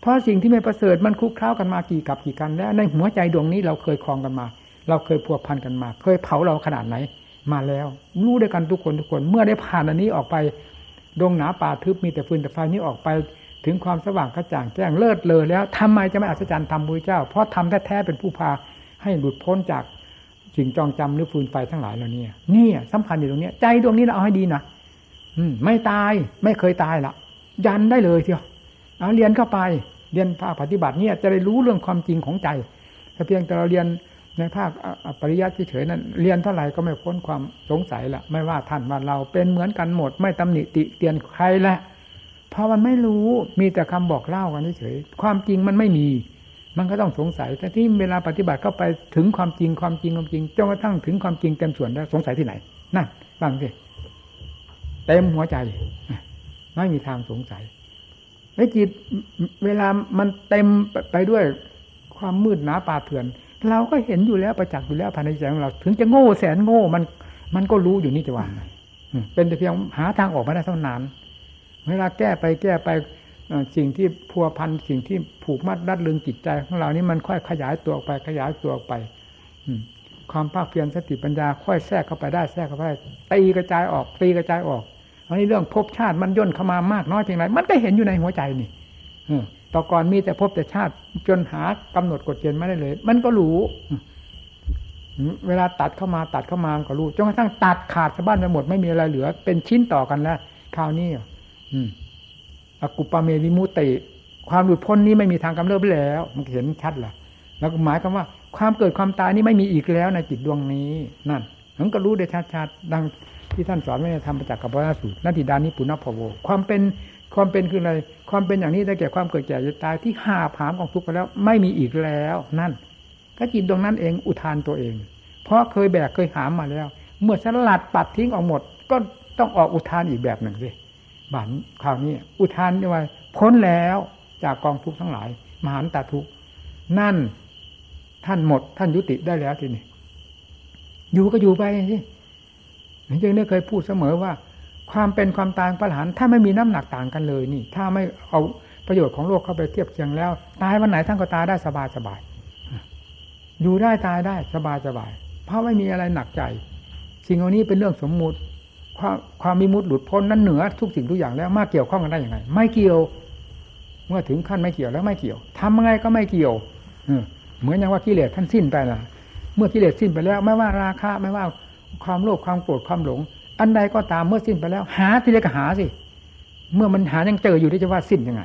เพราะสิ่งที่ไม่ประเสริฐมันคุกคล้ากันมากี่กับกี่กันแล้วในหัวใจดวงนี้เราเคยคลองกันมา เราเคยพัวพันกันมา เคยเผาเราขนาดไหน มาแล้วรู้ด้วยกันทุกคนทุกคน เมื่อได้ผ่านอันนี้ออกไปดงหนาป่าทึบมีแต่ฟืนแต่ไฟนี้ออกไปถึงความสว่างกระจ่างแจ้งเลิศเลยแล้วทำไมจะไม่อัศจรรย์ทำบุญเจ้า เพราะทำแท้ๆเป็นผู้พาให้หลุดพ้นจากสิ่งจองจำหรือฟืนไฟทั้งหลายเหล่านี้นี่สำคัญอยู่ตรงนี้ ใจดวงนี้เราเอาให้ดีนะอืมไม่ตายไม่เคยตายละยันได้เลยเทียว เอาเรียนเข้าไปเรียนภาคปฏิบัติเนี่ยจะได้รู้เรื่องความจริงของใจถ้าเพียงแต่เราเรียนในภาคปริยัติเฉยนั้นเรียนเท่าไหร่ก็ไม่พ้นความสงสัยละไม่ว่าท่านว่าเราเป็นเหมือนกันหมด ไม่ตำหนิติเตียนใครละเพราะมันไม่รู้มีแต่คำบอกเล่ากันเฉยความจริงมันไม่มี มันก็ต้องสงสัยแต่ที่เวลาปฏิบัติเข้าไปถึงความจริงความจริงความจริงจนกระทั่งถึงความจริงเต็มส่วนแล้วสงสัยที่ไหนนั่นฟังสิเต็มหัวใจ ไม่มีทางสงสัย ในจิตเวลามันเต็มไปด้วยความมืดหนาป่าเถื่อน เราก็เห็นอยู่แล้วประจักษ์อยู่แล้วภายในใจของเรา ถึงจะโง่แสนโง่มัน มันก็รู้อยู่นี่จะว่าเป็นแต่เพียงหาทางออกมาได้เท่านั้น เวลาแก้ไปแก้ไปสิ่งที่พัวพันสิ่งที่ผูกมัดรัดลึงจิตใจของเรานี่มันค่อยขยายตัวออกไปขยายตัวออกไปความภาคเพียรสติปัญญาค่อยแทรกเข้าไปได้แทรกเข้าไปได้ตีกระจายออกตีกระจายออก อันนี้เรื่องภพชาติมันย่นเข้ามามากน้อยเพียงไรมันก็เห็นอยู่ในหัวใจนี่ต่อก่อนมีแต่ภพแต่ชาติจนหากำหนดกฎเกณฑ์ไม่ได้เลย มันก็รู้เวลาตัดเข้ามาตัดเข้ามาก็รู้จนกระทั่งตัดขาดสะบั้นไปหมดไม่มีอะไรเหลือ เป็นชิ้นต่อกันแล้วคราวนี้อืมอกุปเมวิมุติความหลุดพ้นนี้ไม่มีทางกำเริบแล้ว มันเห็นชัดแหละแล้วหมายความว่า ความเกิดความตายนี้ไม่มีอีกแล้วในจิตดวงนี้ นั่นมันก็รู้ได้ชัดๆดัง ที่ท่านสอนไว้ในธรรมประจักษ์กับพระสูตรนัตติดานิปุณพโวความเป็นความเป็นคืออะไรความเป็นอย่างนี้ได้แก่ความเกิดแก่จะตายที่หาผามของทุกข์ไปแล้ว ไม่มีอีกแล้ว นั่นก็จิตตรงนั้นเองอุทานตัวเอง เพราะเคยแบกเคยหามมาแล้ว เมื่อสลัดปัดทิ้งออกหมด ก็ต้องออกอุทานอีกแบบหนึ่งสิบันคราวนี้ อุทานว่าพ้นแล้วจากกองทุกข์ทั้งหลาย มหันตทุกข์นั่นท่านหมด ท่านยุติได้แล้วทีนี้อยู่ก็อยู่ไปสิ จึงได้เคยพูดเสมอว่า ความเป็นความตายพระหานถ้าไม่มีน้ำหนักต่างกันเลยนี่ ถ้าไม่เอาประโยชน์ของโลกเข้าไปเทียบเคียงแล้ว ตายวันไหนท่านก็ตายได้สบายสบายอยู่ได้ตายได้สบายสบาย เพราะไม่มีอะไรหนักใจ สิ่งเหล่านี้เป็นเรื่องสมมุติ ความความมีมุดหลุดพ้นนั้นเหนือทุกสิ่งทุกอย่างแล้วมาเกี่ยวข้องกันได้ยังไง ไม่เกี่ยว เมื่อถึงขั้นไม่เกี่ยวแล้วไม่เกี่ยวทำยังไงก็ไม่เกี่ยวเหมือนอย่างว่ากิเลสท่านสิ้นไปละเมื่อกิเลสสิ้นไปแล้ว ไม่ว่าราคะไม่ว่า ความโลภความโกรธความหลง อันใดก็ตามเมื่อสิ้นไปแล้ว หาทีเรียกหาสิ เมื่อมันหายังเจออยู่ที่จะว่าสิ้นยังไง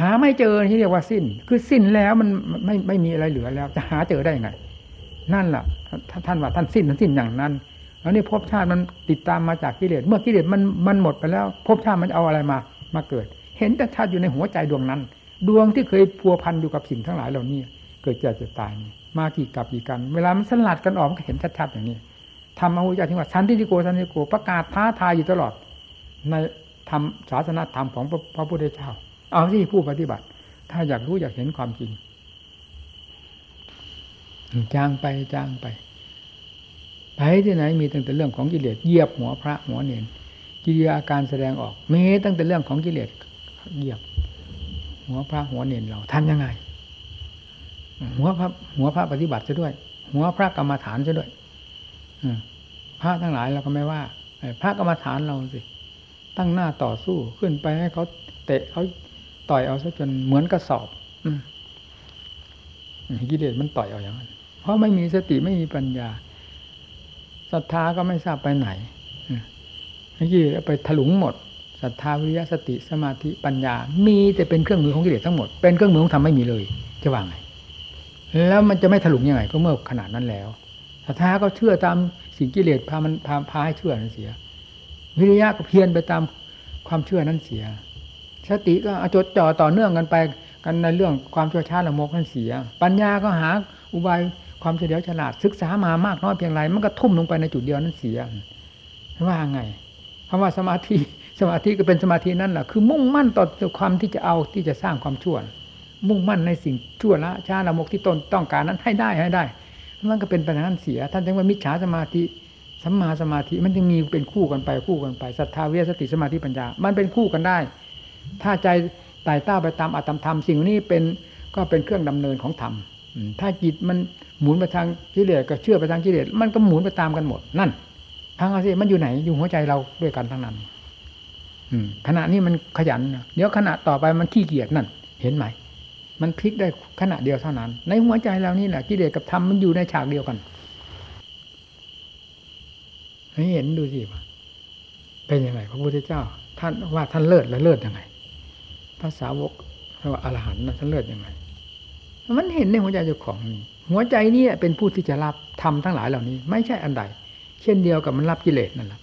หาไม่เจอที่เรียกว่าสิ้น คือสิ้นแล้วมันไม่ไม่มีอะไรเหลือแล้ว จะหาเจอได้ยังไง นั่นแหละท่านว่าท่านสิ้นท่านสิ้นอย่างนั้นแล้วนี่ภพชาติมันติดตามมาจากกิเลสเมื่อกิเลสมันมันหมดไปแล้วภพชาติมันเอาอะไรมา มาเกิด เห็นแต่ชาติอยู่ในหัวใจดวงนั้น ดวงที่เคยพัวพันอยู่กับสิ่งทั้งหลายเหล่านี้เกิดเจ็บจะตายนี่ มากี่กับกี่กัน เวลามันสลัดกันออกมันก็เห็นชัดๆอย่างนี้ทำเอาอย่างที่ว่าสันติโกสันติโกประกาศท้าทายอยู่ตลอด ในธรรมศาสนาธรรมของพระพุทธเจ้า เอาที่ผู้ปฏิบัติ ถ้าอยากรู้อยากเห็นความจริงจางไปจางไป ไปที่ไหนมีตั้งแต่เรื่องของกิเลสเหยียบหัวพระหัวเนนกิริยาการแสดงออกมีตั้งแต่เรื่องของกิเลสเหยียบ หัวพระหัวเนนเราท่านยังไง หัวพระหัวพระปฏิบัติซะด้วย หัวพระกรรมฐานซะด้วยพระทั้งหลายเราก็ไม่ว่าพระกรรมฐานเราสิ ตั้งหน้าต่อสู้ขึ้นไปให้เขาเตะเขาต่อยเอาซะจนเหมือนกระสอบกิเลสมันต่อยเอาอย่างนั้นเพราะไม่มีสติไม่มีปัญญาศรัทธาก็ไม่ทราบไปไหนเมื่อกี้ไปถลุงหมดศรัทธาวิริยะสติสมาธิปัญญา มีแต่เป็นเครื่องมือของกิเลสทั้งหมด เป็นเครื่องมือของธรรมไม่มีเลย จะว่าไง แล้วมันจะไม่ถลุงยังไง ก็เมื่อขนาดนั้นแล้วศรัทธาก็เชื่อตามสิ่งกิเลสพามันพาพาให้เชื่อนั้นเสีย วิริยะก็เพียรไปตามความเชื่อนั้นเสีย สติก็จดจ่อต่อเนื่องกันไปกันในเรื่องความชั่วช้าละโมกนั้นเสีย ปัญญาก็หาอุบายความเฉลียวฉลาดศึกษามามากน้อยเพียงไรมันก็ทุ่มลงไปในจุดเดียวนั้นเสียว่าไงคำว่าสมาธิสมาธิก็เป็นสมาธินั่นแหละคือมุ่งมั่นต่อความที่จะเอาที่จะสร้างความชั่ว มุ่งมั่นในสิ่งชั่วละชาละมกที่ตนต้องการนั้นให้ได้ให้ได้ มันก็เป็นปัญหาเสีย ท่านจึงว่ามิจฉาสมาธิสัมมาสมาธิมันจึงมีเป็นคู่กันไปคู่กันไปศรัทธาเวสติสมาธิปัญญา มันเป็นคู่กันได้ ถ้าใจไต่เต้าไปตามอัตธรรมสิ่งนี้เป็นก็เป็นเครื่องดำเนินของธรรมถ้าจิตมันหมุนไปทางกิเลสก็เชื่อไปทางกิเลสมันก็หมุนไปตามกันหมดนั่นทางอาเซีมันอยู่ไหนอยู่หัวใจเราด้วยกันทั้งนั้นอืมขณะนี้มันขยันเดี๋ยวขณะต่อไปมันขี้เกียจนั่น เห็นไหม มันพลิกได้ขณะเดียวเท่านั้น ในหัวใจเรานี่แหละกิเลสกับธรรมมันอยู่ในฉากเดียวกันให้เห็นดูสิว่าเป็นยังไงพระพุทธเจ้า ท่านว่าท่านเลิศและเลิศยังไงภาษาวกว่าอรหันต์ท่านเลิศยังไงมันเห็นในหัวใจเจ้าของนี่หัวใจนี่เป็นผู้ที่จะรับทำทั้งหลายเหล่านี้ ไม่ใช่อันใด เช่นเดียวกับมันรับกิเลสนั่นแหละ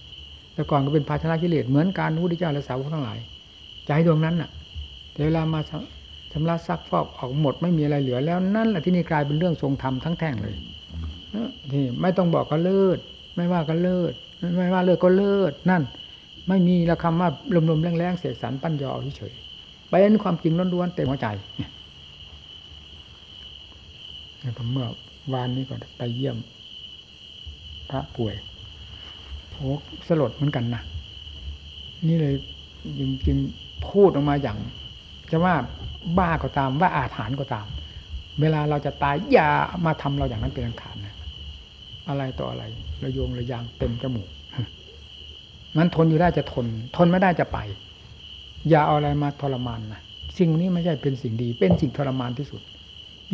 แต่ก่อนก็เป็นภาชนะกิเลสเหมือนการพระพุทธเจ้าและสาวกทั้งหลายใจดวงนั้นน่ะเวลามา ชำระซักฟอกออกหมดไม่มีอะไรเหลือแล้วนั่นแหละที่นี่กลายเป็นเรื่องทรงธรรมทั้งแท่งเลยนี่ไม่ต้องบอกก็เลิศไม่ว่าก็เลิศไม่ว่าเลิศก็เลิศนั่น ไม่มีละคำว่าลมๆแรงๆเสียสันปั้นยอเฉยเป็นความจริงล้วนๆเต็มหัวใจผมเมื่อวานนี้ก็ไปเยี่ยมพระป่วยโอ้สลดเหมือนกันนะนี่เลยจึงจึงพูดออกมาอย่าง จะว่า บ้าก็ตามว่าอาถรรพ์ก็ตาม เวลาเราจะตายอย่ามาทำเราอย่างนั้นเป็นอันขาดนะอะไรต่ออะไรระโยงระยางเต็มจมูกมันทนอยู่ได้จะทน ทนไม่ได้จะไป อย่าเอาอะไรมาทรมานนะสิ่งนี้ไม่ใช่เป็นสิ่งดี เป็นสิ่งทรมานที่สุด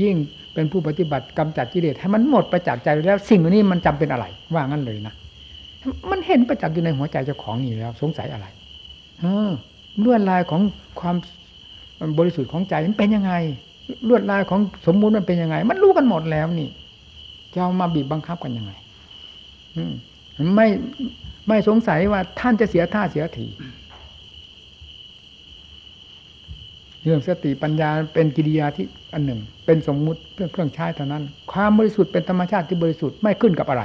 ยิ่งเป็นผู้ปฏิบัติกำจัดกิเลสให้มันหมดไปจากใจแล้ว สิ่งนี้มันจำเป็นอะไร ว่างั้นเลยนะมันเห็นประจักษ์อยู่ในหัวใจเจ้าของนี่แล้ว สงสัยอะไรเออลวดลายของความ บริสุทธิ์ของใจมันเป็นยังไงลวดลายของสมมุติมันเป็นยังไง มันรู้กันหมดแล้วนี่จะามาบีบบังคับกันยังไงไม่ไม่สงสัยว่าท่านจะเสียท่าเสียทีเรื่องสติปัญญาเป็นกิริยาที่อันหนึ่ง เป็นสมมุติเพื่อเครื่องใช้เท่านั้น ความบริสุทธิ์เป็นธรรมชาติที่บริสุทธิ์ไม่ขึ้นกับอะไร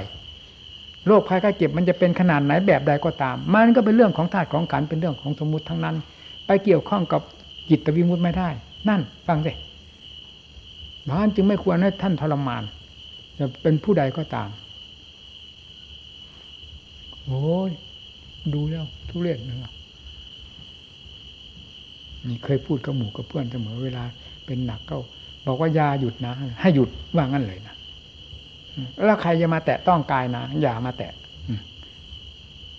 โรคภัยไข้เจ็บมันจะเป็นขนาดไหนแบบใดก็ตาม มันก็เป็นเรื่องของธาตุของขันเป็นเรื่องของสมมุติทั้งนั้น ไปเกี่ยวข้องกับ จิตวิมุตไม่ได้ นั่น ฟังสิบ้านจึงไม่ควรให้ท่านทรมาน จะเป็นผู้ใดก็ตาม โอ้ย ดูแล้ว ทุเรศเนะนี่เคยพูดกับหมู่กับเพื่อนเสมอเวลาเป็นหนักก็บอกว่ายาหยุดนะ ให้หยุดว่างั้นเลยนะ แล้วใครจะมาแตะต้องกายนะ อย่ามาแตะ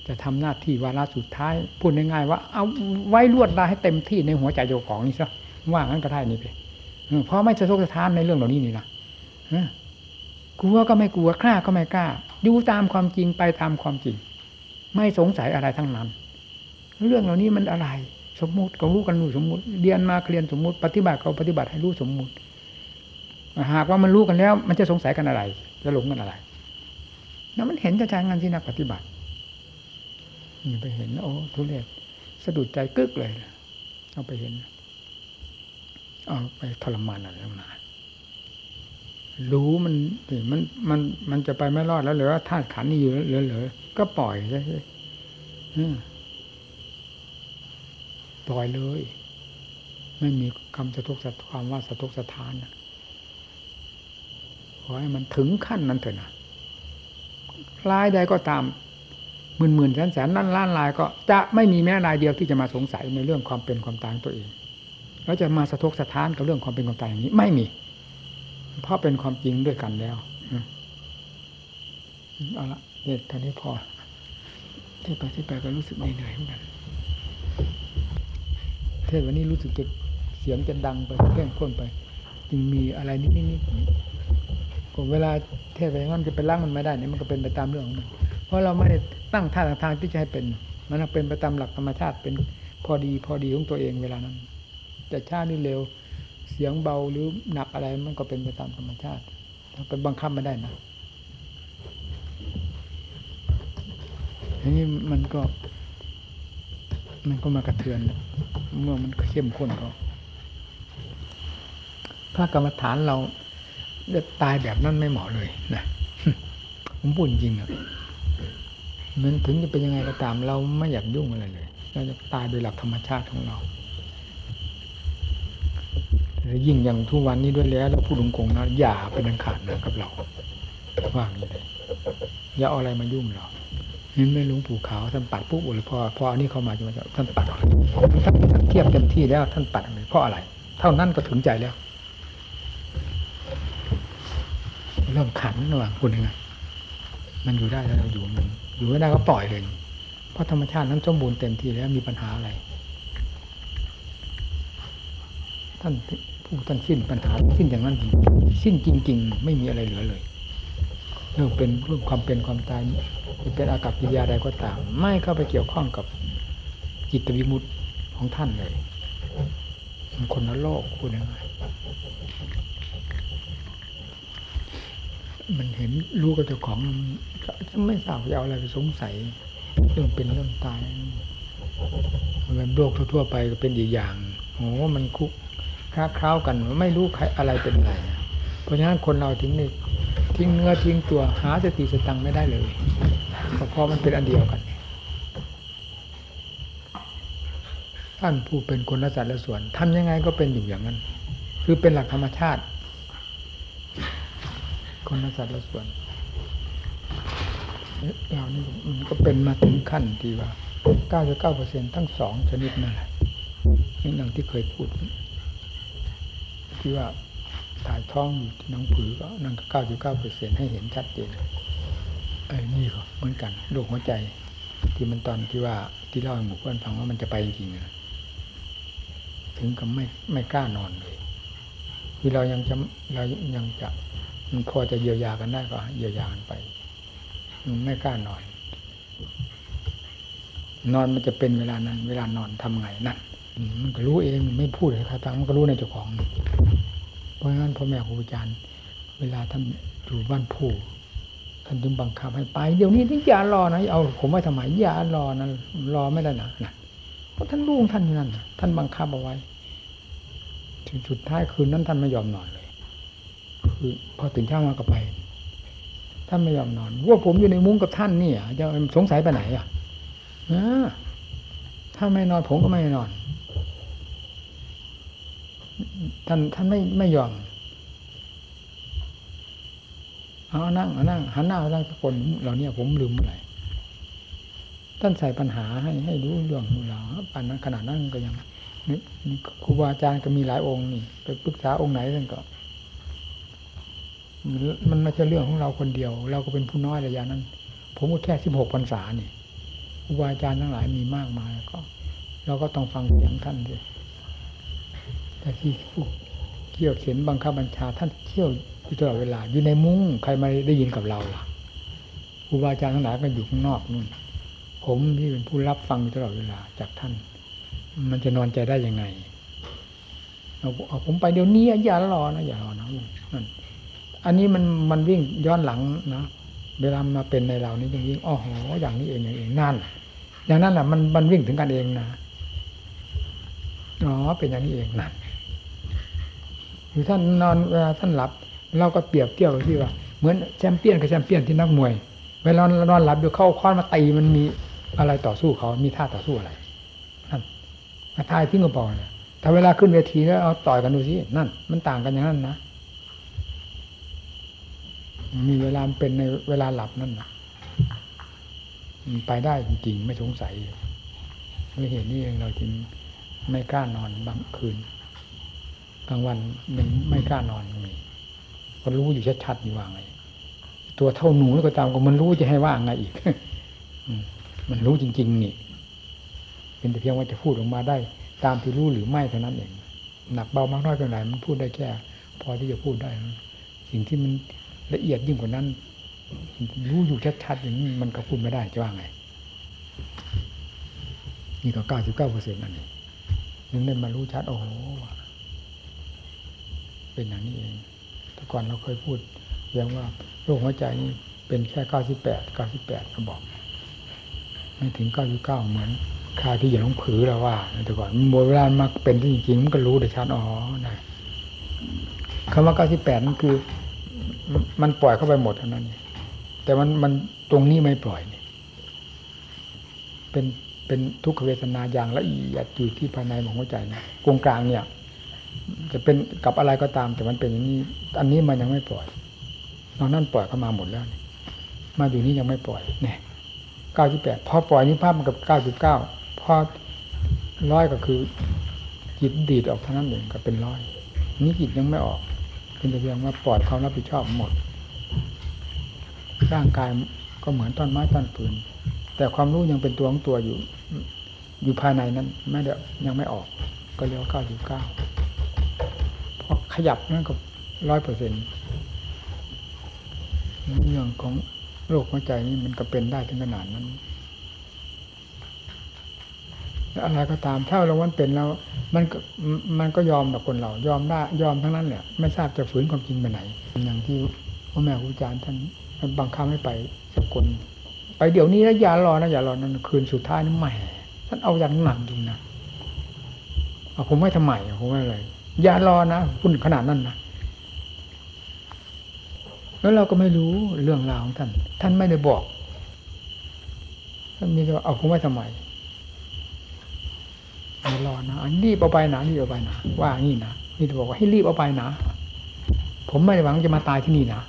จะทำหน้าที่วาระสุดท้าย พูดง่ายๆว่าเอาไว้ลวดลายให้เต็มที่ในหัวใจโยของนี่ซะว่างั้นก็ได้นี่ไปเพราะไม่สะทกสะท้านในเรื่องเหล่านี้นี่นะกลัวก็ไม่กลัวกล้าก็ไม่กล้าดูตามความจริงไปตามความจริง ไม่สงสัยอะไรทั้งนั้น เรื่องเหล่านี้มันอะไร สมมุติก็รู้กันรู้สมมุติเรียนมาเรียนสมมุติ ปฏิบัติก็ปฏิบัติให้รู้สมมุติ หากว่ามันรู้กันแล้ว มันจะสงสัยกันอะไร จะหลงกันอะไรนั่นมันเห็นจะจางานที่นักปฏิบัติ นี่ไปเห็น โอ้ทุเรศสะดุดใจกึกเลย เอาไปเห็น เอาไปทรมานอะไรมารู้มันมันมันมันจะไปไม่รอดแล้วเหลือธาตุขันนี่อยู่เหลือเหลือก็ปล่อยใช่ปล่อยเลย ไม่มีคำสะทกสะความว่าสะทกสะทานนะขอให้มันถึงขั้นนั้นเถอะนะลายใดก็ตาม หมื่นหมื่นแสนแสนล้านล้านลายก็จะไม่มีแม้รายเดียวที่จะมาสงสัยในเรื่องความเป็นความตายตัวเองแล้วจะมาสะทกสะท้านกับเรื่องความเป็นความตายอย่างนี้ ไม่มี เพราะเป็นความจริงด้วยกันแล้วเอาละเด็ดท่านี้พอ ที่ไปที่ไปก็รู้สึกเหนื่อยเหมือนกันเทศวันนี้รู้สึกจะเสียงจะดังไปเพ่งข้นไป จึงมีอะไรนิดนิดนิดผมเวลาเทศไปงั้นจะไปล้างมันไม่ได้เนี่ยมันก็เป็นไปตามเรื่องของมัน ราะเราไม่ได้ตั้งท่าทางที่จะให้เป็น มันเป็นไปตามหลักธรรมชาติเป็นพอดีพอดีของตัวเองเวลานั้นจะช้าหรือเร็วเสียงเบาหรือหนักอะไรมันก็เป็นไปตามธรรมชาติเราไปบังคับไม่ได้นะทีนี้มันก็ มันก็มากระเทือน เมื่อมันเข้มข้นก็พระกรรมฐานเราตายแบบนั้นไม่เหมาะเลยนะผมพูดจริงอะ มันถึงจะเป็นยังไงก็ตาม เราไม่อยากยุ่งอะไรเลยเราจะตายโดยหลักธรรมชาติของเราแต่ยิ่งอย่างทุกวันนี้ด้วยแล้วเราพูดตรงๆนะอย่าเป็นอันขาดนะกับเราว่างี้เลยอย่าเอาอะไรมายุ่งเรานี่ไม่ลุงปู่ขาวท่านปัดปุ๊บเลยพอพออันนี้เข้ามาจะมาท่านปัดท่านท่านเทียบเต็มที่แล้ว ท่านปัดอะไรเพราะอะไร เท่านั้นก็ถึงใจแล้วเริ่มขันระหว่างคุณยังไงมันอยู่ได้แล้วเราอยู่มัน อยู่ไม่ได้ก็ปล่อยเลย เพราะธรรมชาตินั้นสมบูรณ์เต็มที่แล้วมีปัญหาอะไร ท่านผู้ท่านสิ้นปัญหาสิ้นอย่างนั้นจริงสิ้นจริง ๆ ไม่มีอะไรเหลือเลยเรื่องเป็นเรื่องความเป็นความตายจะเป็นอากับกิริยาใดก็ตาม ไม่เข้าไปเกี่ยวข้องกับจิตวิมุตติของท่านเลยมันคนละโลกคุณยังไงมันเห็นรู้กับเจ้าของ ไม่ทราบจะเอาอะไรไปสงสัยเรื่องเป็นเรื่องตายมันโรคทั่ว ๆ ไปก็เป็นอีกอย่างโอ้มันคุกค้าคร้าวกันไม่รู้ใครอะไรเป็นอะไรเพราะฉะนั้นคนเราทิ้งนี่ทิ้งเนื้อทิ้งตัวหาสติสตังไม่ได้เลยเพราะมันเป็นอันเดียวกัน ท่านผู้เป็นคนละสัตว์ละส่วนทำยังไงก็เป็นอยู่อย่างนั้น คือเป็นหลักธรรมชาติ คนละสัตว์ละส่วน เรานี่มันก็เป็นมาถึงขั้นที่ว่าเก้าเก้าเปอร์เซ็นทั้งสองชนิดนั่นแหละนี่นังที่เคยพูด ที่ว่าถ่ายท้องอยู่ที่น้องผือก็นั่นก็เก้าเก้าเปอร์เซ็นให้เห็นชัดเจนไอ้นี่ก็เหมือนกันโรคหัวใจ ที่มันตอนที่ว่าที่เล่าให้หมู่เพื่อนฟังว่ามันจะไปจริงๆถึงกับไม่ไม่กล้านอนเลยคือเรายังจะเรายังจะมันพอจะเยียวยากันได้ก็เยียวยากันไป ไม่กล้านอน นอนมันจะเป็นเวลานั้น เวลานอนทำไงนั่นมันก็รู้เองไม่พูดเลยครฟังมันก็รู้ในเจ้าของ เพราะงั้นพ่อแม่ครูอาจารย์ เวลาท่านอยู่บ้านผู้ท่านจึงบังคับให้ไป เดี๋ยวนี้ที่อย่ารอนะเอาผมไว้ทำไมอย่ารอนะรอไม่ได้นะนะเพราะท่านรู้ท่านอยู่นั่นท่านบังคับเอาไว้ถึงสุดท้ายคืนนั้นท่านไม่ยอมนอนเลย คือพอตื่นเช้ามาก็ไป ท่านไม่ยอมนอนว่าผมอยู่ในมุ้งกับท่านนี่จะสงสัยไปไหนอะถ้าไม่นอนผมก็ไม่นอน ท่านท่านไม่ไม่ยอมเอานั่งเอานั่งหันหน้าทางสกลเหล่านี้ผมลืมเมื่อไหร่ท่านใส่ปัญหาให้ให้รู้เรื่องรู้ราวปันนั้นขนาดนั้นก็ยังครูบาอาจารย์ก็มีหลายองค์นี่ไปปรึกษาองค์ไหนท่านก็ มันไม่ใช่เรื่องของเราคนเดียว เราก็เป็นผู้น้อยระยะนั้น ผมก็แค่สิบหกพรรษานี่ครูบาอาจารย์ทั้งหลายมีมากมายก็เราก็ต้องฟังเสียงท่านด้วยแต่ที่ผู้เกี่ยวเขียนบังคับบัญชา ท่านเที่ยวอยู่ตลอดเวลา อยู่ในมุ้งใครมาได้ยินกับเราล่ะครูบาอาจารย์ทั้งหลายก็อยู่ข้างนอกนู่น ผมที่เป็นผู้รับฟังอยู่ตลอดเวลาจากท่าน มันจะนอนใจได้ยังไงเอาเอาผมไปเดี๋ยวนี้อย่ารอนะอย่ารอนะนั่น อันนี้มันมันวิ่งย้อนหลังนะเวลามาเป็นในเรานี้จริงๆอ๋ออย่างนี้เองอย่างเองนั่นอย่างนั้นแหละมันมันวิ่งถึงกันเองนะอ๋อเป็นอย่างนี้เองนั่นหรือท่านนอนเวลาท่านหลับ เราก็เปรียบเทียบที่ว่าเหมือนแชมเปี้ยนกับแชมเปี้ยนที่นักมวย เวลานอนหลับอยู่เข้าค้อนมาตีมันมีอะไรต่อสู้เขามีท่าต่อสู้อะไรนั่นมาทายทิ้งกระบอกเนี่ยถ้าเวลาขึ้นเวทีแล้วเอาต่อยกันดูสินั่น มันต่างกันอย่างนั้นนะ มีเวลาเป็นในเวลาหลับนั่นนะมันไปได้จริงๆ ไม่สงสัยด้วยเหตุนี้เองเราจึงไม่กล้านอนบางคืนกลางวันยังไม่กล้านอนมีก็รู้อยู่ชัดๆอยู่ว่าไง ตัวเท่าหนูแล้วก็ตามก็มันรู้จะให้ว่าไงอีกมันรู้จริง ๆ นี่ เป็นแต่เพียงว่าจะพูดออกมาได้ ตามที่รู้หรือไม่เท่านั้นเองหนักเบามากน้อยเพียงไรมันพูดได้แค่ พอที่จะพูดได้ สิ่งที่มัน ละเอียดยิ่งกว่านั้น รู้อยู่ชัดๆอย่างนี้มันก็พูดไม่ได้จะว่าไง นี่ก็เก้าสิบเก้าเปอร์เซ็นต์นั่นเองยังได้มารู้ชัดโอ้โหเป็นอย่างนี้เองแต่ก่อนเราเคยพูดเพียงว่าโรคหัวใจนี่เป็นแค่เก้าสิบแปดเก้าสิบแปดก็บอกไม่ถึงเก้าสิบเก้าเหมือนคาที่อย่างน้องผือแล้วว่าแต่ก่อนโบราณมาเป็นที่จริงมันก็รู้แต่ชัดอ๋อนะคำว่าเก้าสิบแปดนั่นคือ มันปล่อยเข้าไปหมดเท่านั้นแต่มันมันตรงนี้ไม่ปล่อยเนี่ยเป็นเป็นทุกขเวทนาอย่างละเอียดอยู่ที่ภายในของหัวใจนะกงกลางเนี่ย จะเป็นกับอะไรก็ตาม แต่มันเป็นอย่างนี้ อันนี้มันยังไม่ปล่อยนอกนั้นปล่อยเข้ามาหมดแล้วมาอยู่นี้ยังไม่ปล่อยเนี่ยเก้าสิบแปดพอปล่อยนี้ภาพมันกับเก้าสิบเก้าพอร้อยก็คือจิตดีดออกเท่านั้นเองก็เป็นร้อย นี้จิตยังไม่ออก เป็นแต่เพียงว่าปล่อยความรับผิดชอบหมด ร่างกายก็เหมือนต้นไม้ต้นปืน แต่ความรู้ยังเป็นตัวของตัวอยู่ อยู่ภายในนั้นไม่เดยังไม่ออก ก็เรียกว่าเก้าสิบเก้าพอขยับนั่นก็ร้อยเปอร์เซ็นต์เรื่องของโรคหัวใจนี่มันก็เป็นได้ถึงขนาดนั้น อะไรก็ตามถ้าเราวันเป็นแล้วมันก็มันก็ยอมแบบคนเรายอมได้ยอมทั้งนั้นแหละไม่ทราบจะฝืนความจริงไปไหน อย่างที่พ่อแม่ครูอาจารย์ท่านบังคับให้ไปสักลไปเดี๋ยวนี้แล้วอย่ารอนะอย่ารอนั่นคืนสุดท้ายนี่ใหม่ท่านเอาอย่างหนักจริงนะเอาผมไม่ทำไมผมไม่อะไรอย่ารอนะคุณขนาดนั้นนะแล้วเราก็ไม่รู้เรื่องราวของท่าน ท่านไม่ได้บอกท่านมีแต่เอาผมไม่ทำไม อย่รอนะรีบเอาไปนะรีบเอาไปนะว่างี้นะนี่จะบอกว่าให้รีบเอาไปนะผมไม่ได้หวังจะมาตายที่นี่นะ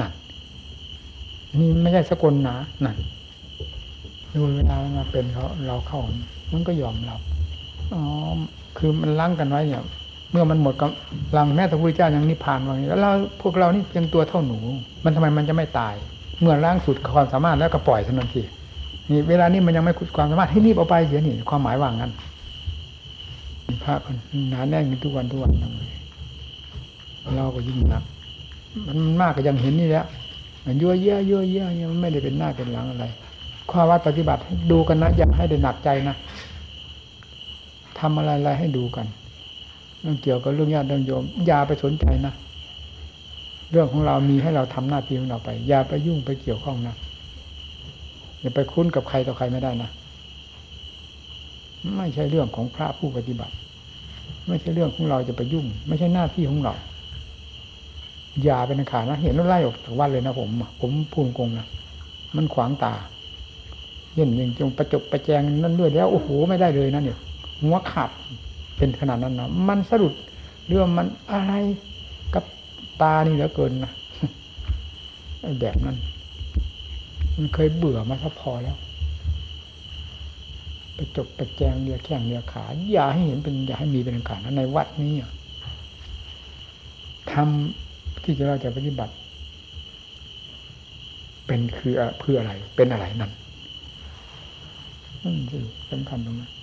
นั่นนี่ไม่ใช่สกลนะนั่นดูเวลามาเป็นเขาเราเข้า มันก็ยอมรับอ๋อคือมันล้างกันไว้เนี่ย เมื่อมันหมดกำลังแม้แต่พระพุทธเจ้ายังนิพพานว่างี้แล้วเราพวกเรานี่เพียงตัวเท่าหนู มันทำไมมันจะไม่ตาย เมื่อล้างสุดความสามารถแล้วก็ปล่อยทันทีนี่เวลานี้มันยังไม่ขุดความสามารถให้รีบเอาไปเสียนี่ความหมายว่างั้น พระคนหนาแน่นกันทุกวันทุกวันเลยเราก็ยิ่งหนัก มันมากก็ยังเห็นนี่แหละมันยั่วเยี่ยยั่วเยี่ยมันไม่ได้เป็นหน้าเป็นหลังอะไรข้อวัดปฏิบัติดูกันนะอย่าให้ได้หนักใจนะทำอะไรอะไรให้ดูกัน เรื่องเกี่ยวกับเรื่องญาติเรื่องโยมอย่าไปสนใจนะเรื่องของเรามีให้เราทำหน้าที่ของเราไป อย่าไปยุ่งไปเกี่ยวข้องนะอย่าไปคุ้นกับใครต่อใครไม่ได้นะ ไม่ใช่เรื่องของพระผู้ปฏิบัติ ไม่ใช่เรื่องของเราจะไปยุ่ง ไม่ใช่หน้าที่ของเรา อย่าเป็นขานะ เห็นว่าไล่ออกจากวัดเลยนะผม ผมพูดกงนะมันขวางตาเย็นยิงจงประจบประแจงนั่นด้วยแล้วโอ้โหไม่ได้เลยนะเนี่ยหัวขาดเป็นขนาดนั้นนะมันสะดุดเรื่องมันอะไรกับตานี่เหลือเกินนะแบบนั้น มันเคยเบื่อมาซะพอแล้ว กระจบไปแจงเรียแข้งเรียขา อย่าให้เห็นเป็นอย่าให้มีเป็นขานะในวัดนี้ทำที่จะเราจะปฏิบัติ เป็นคือเพื่ออะไร เป็นอะไรนั่นนั่นสิสำคัญตรงนั้น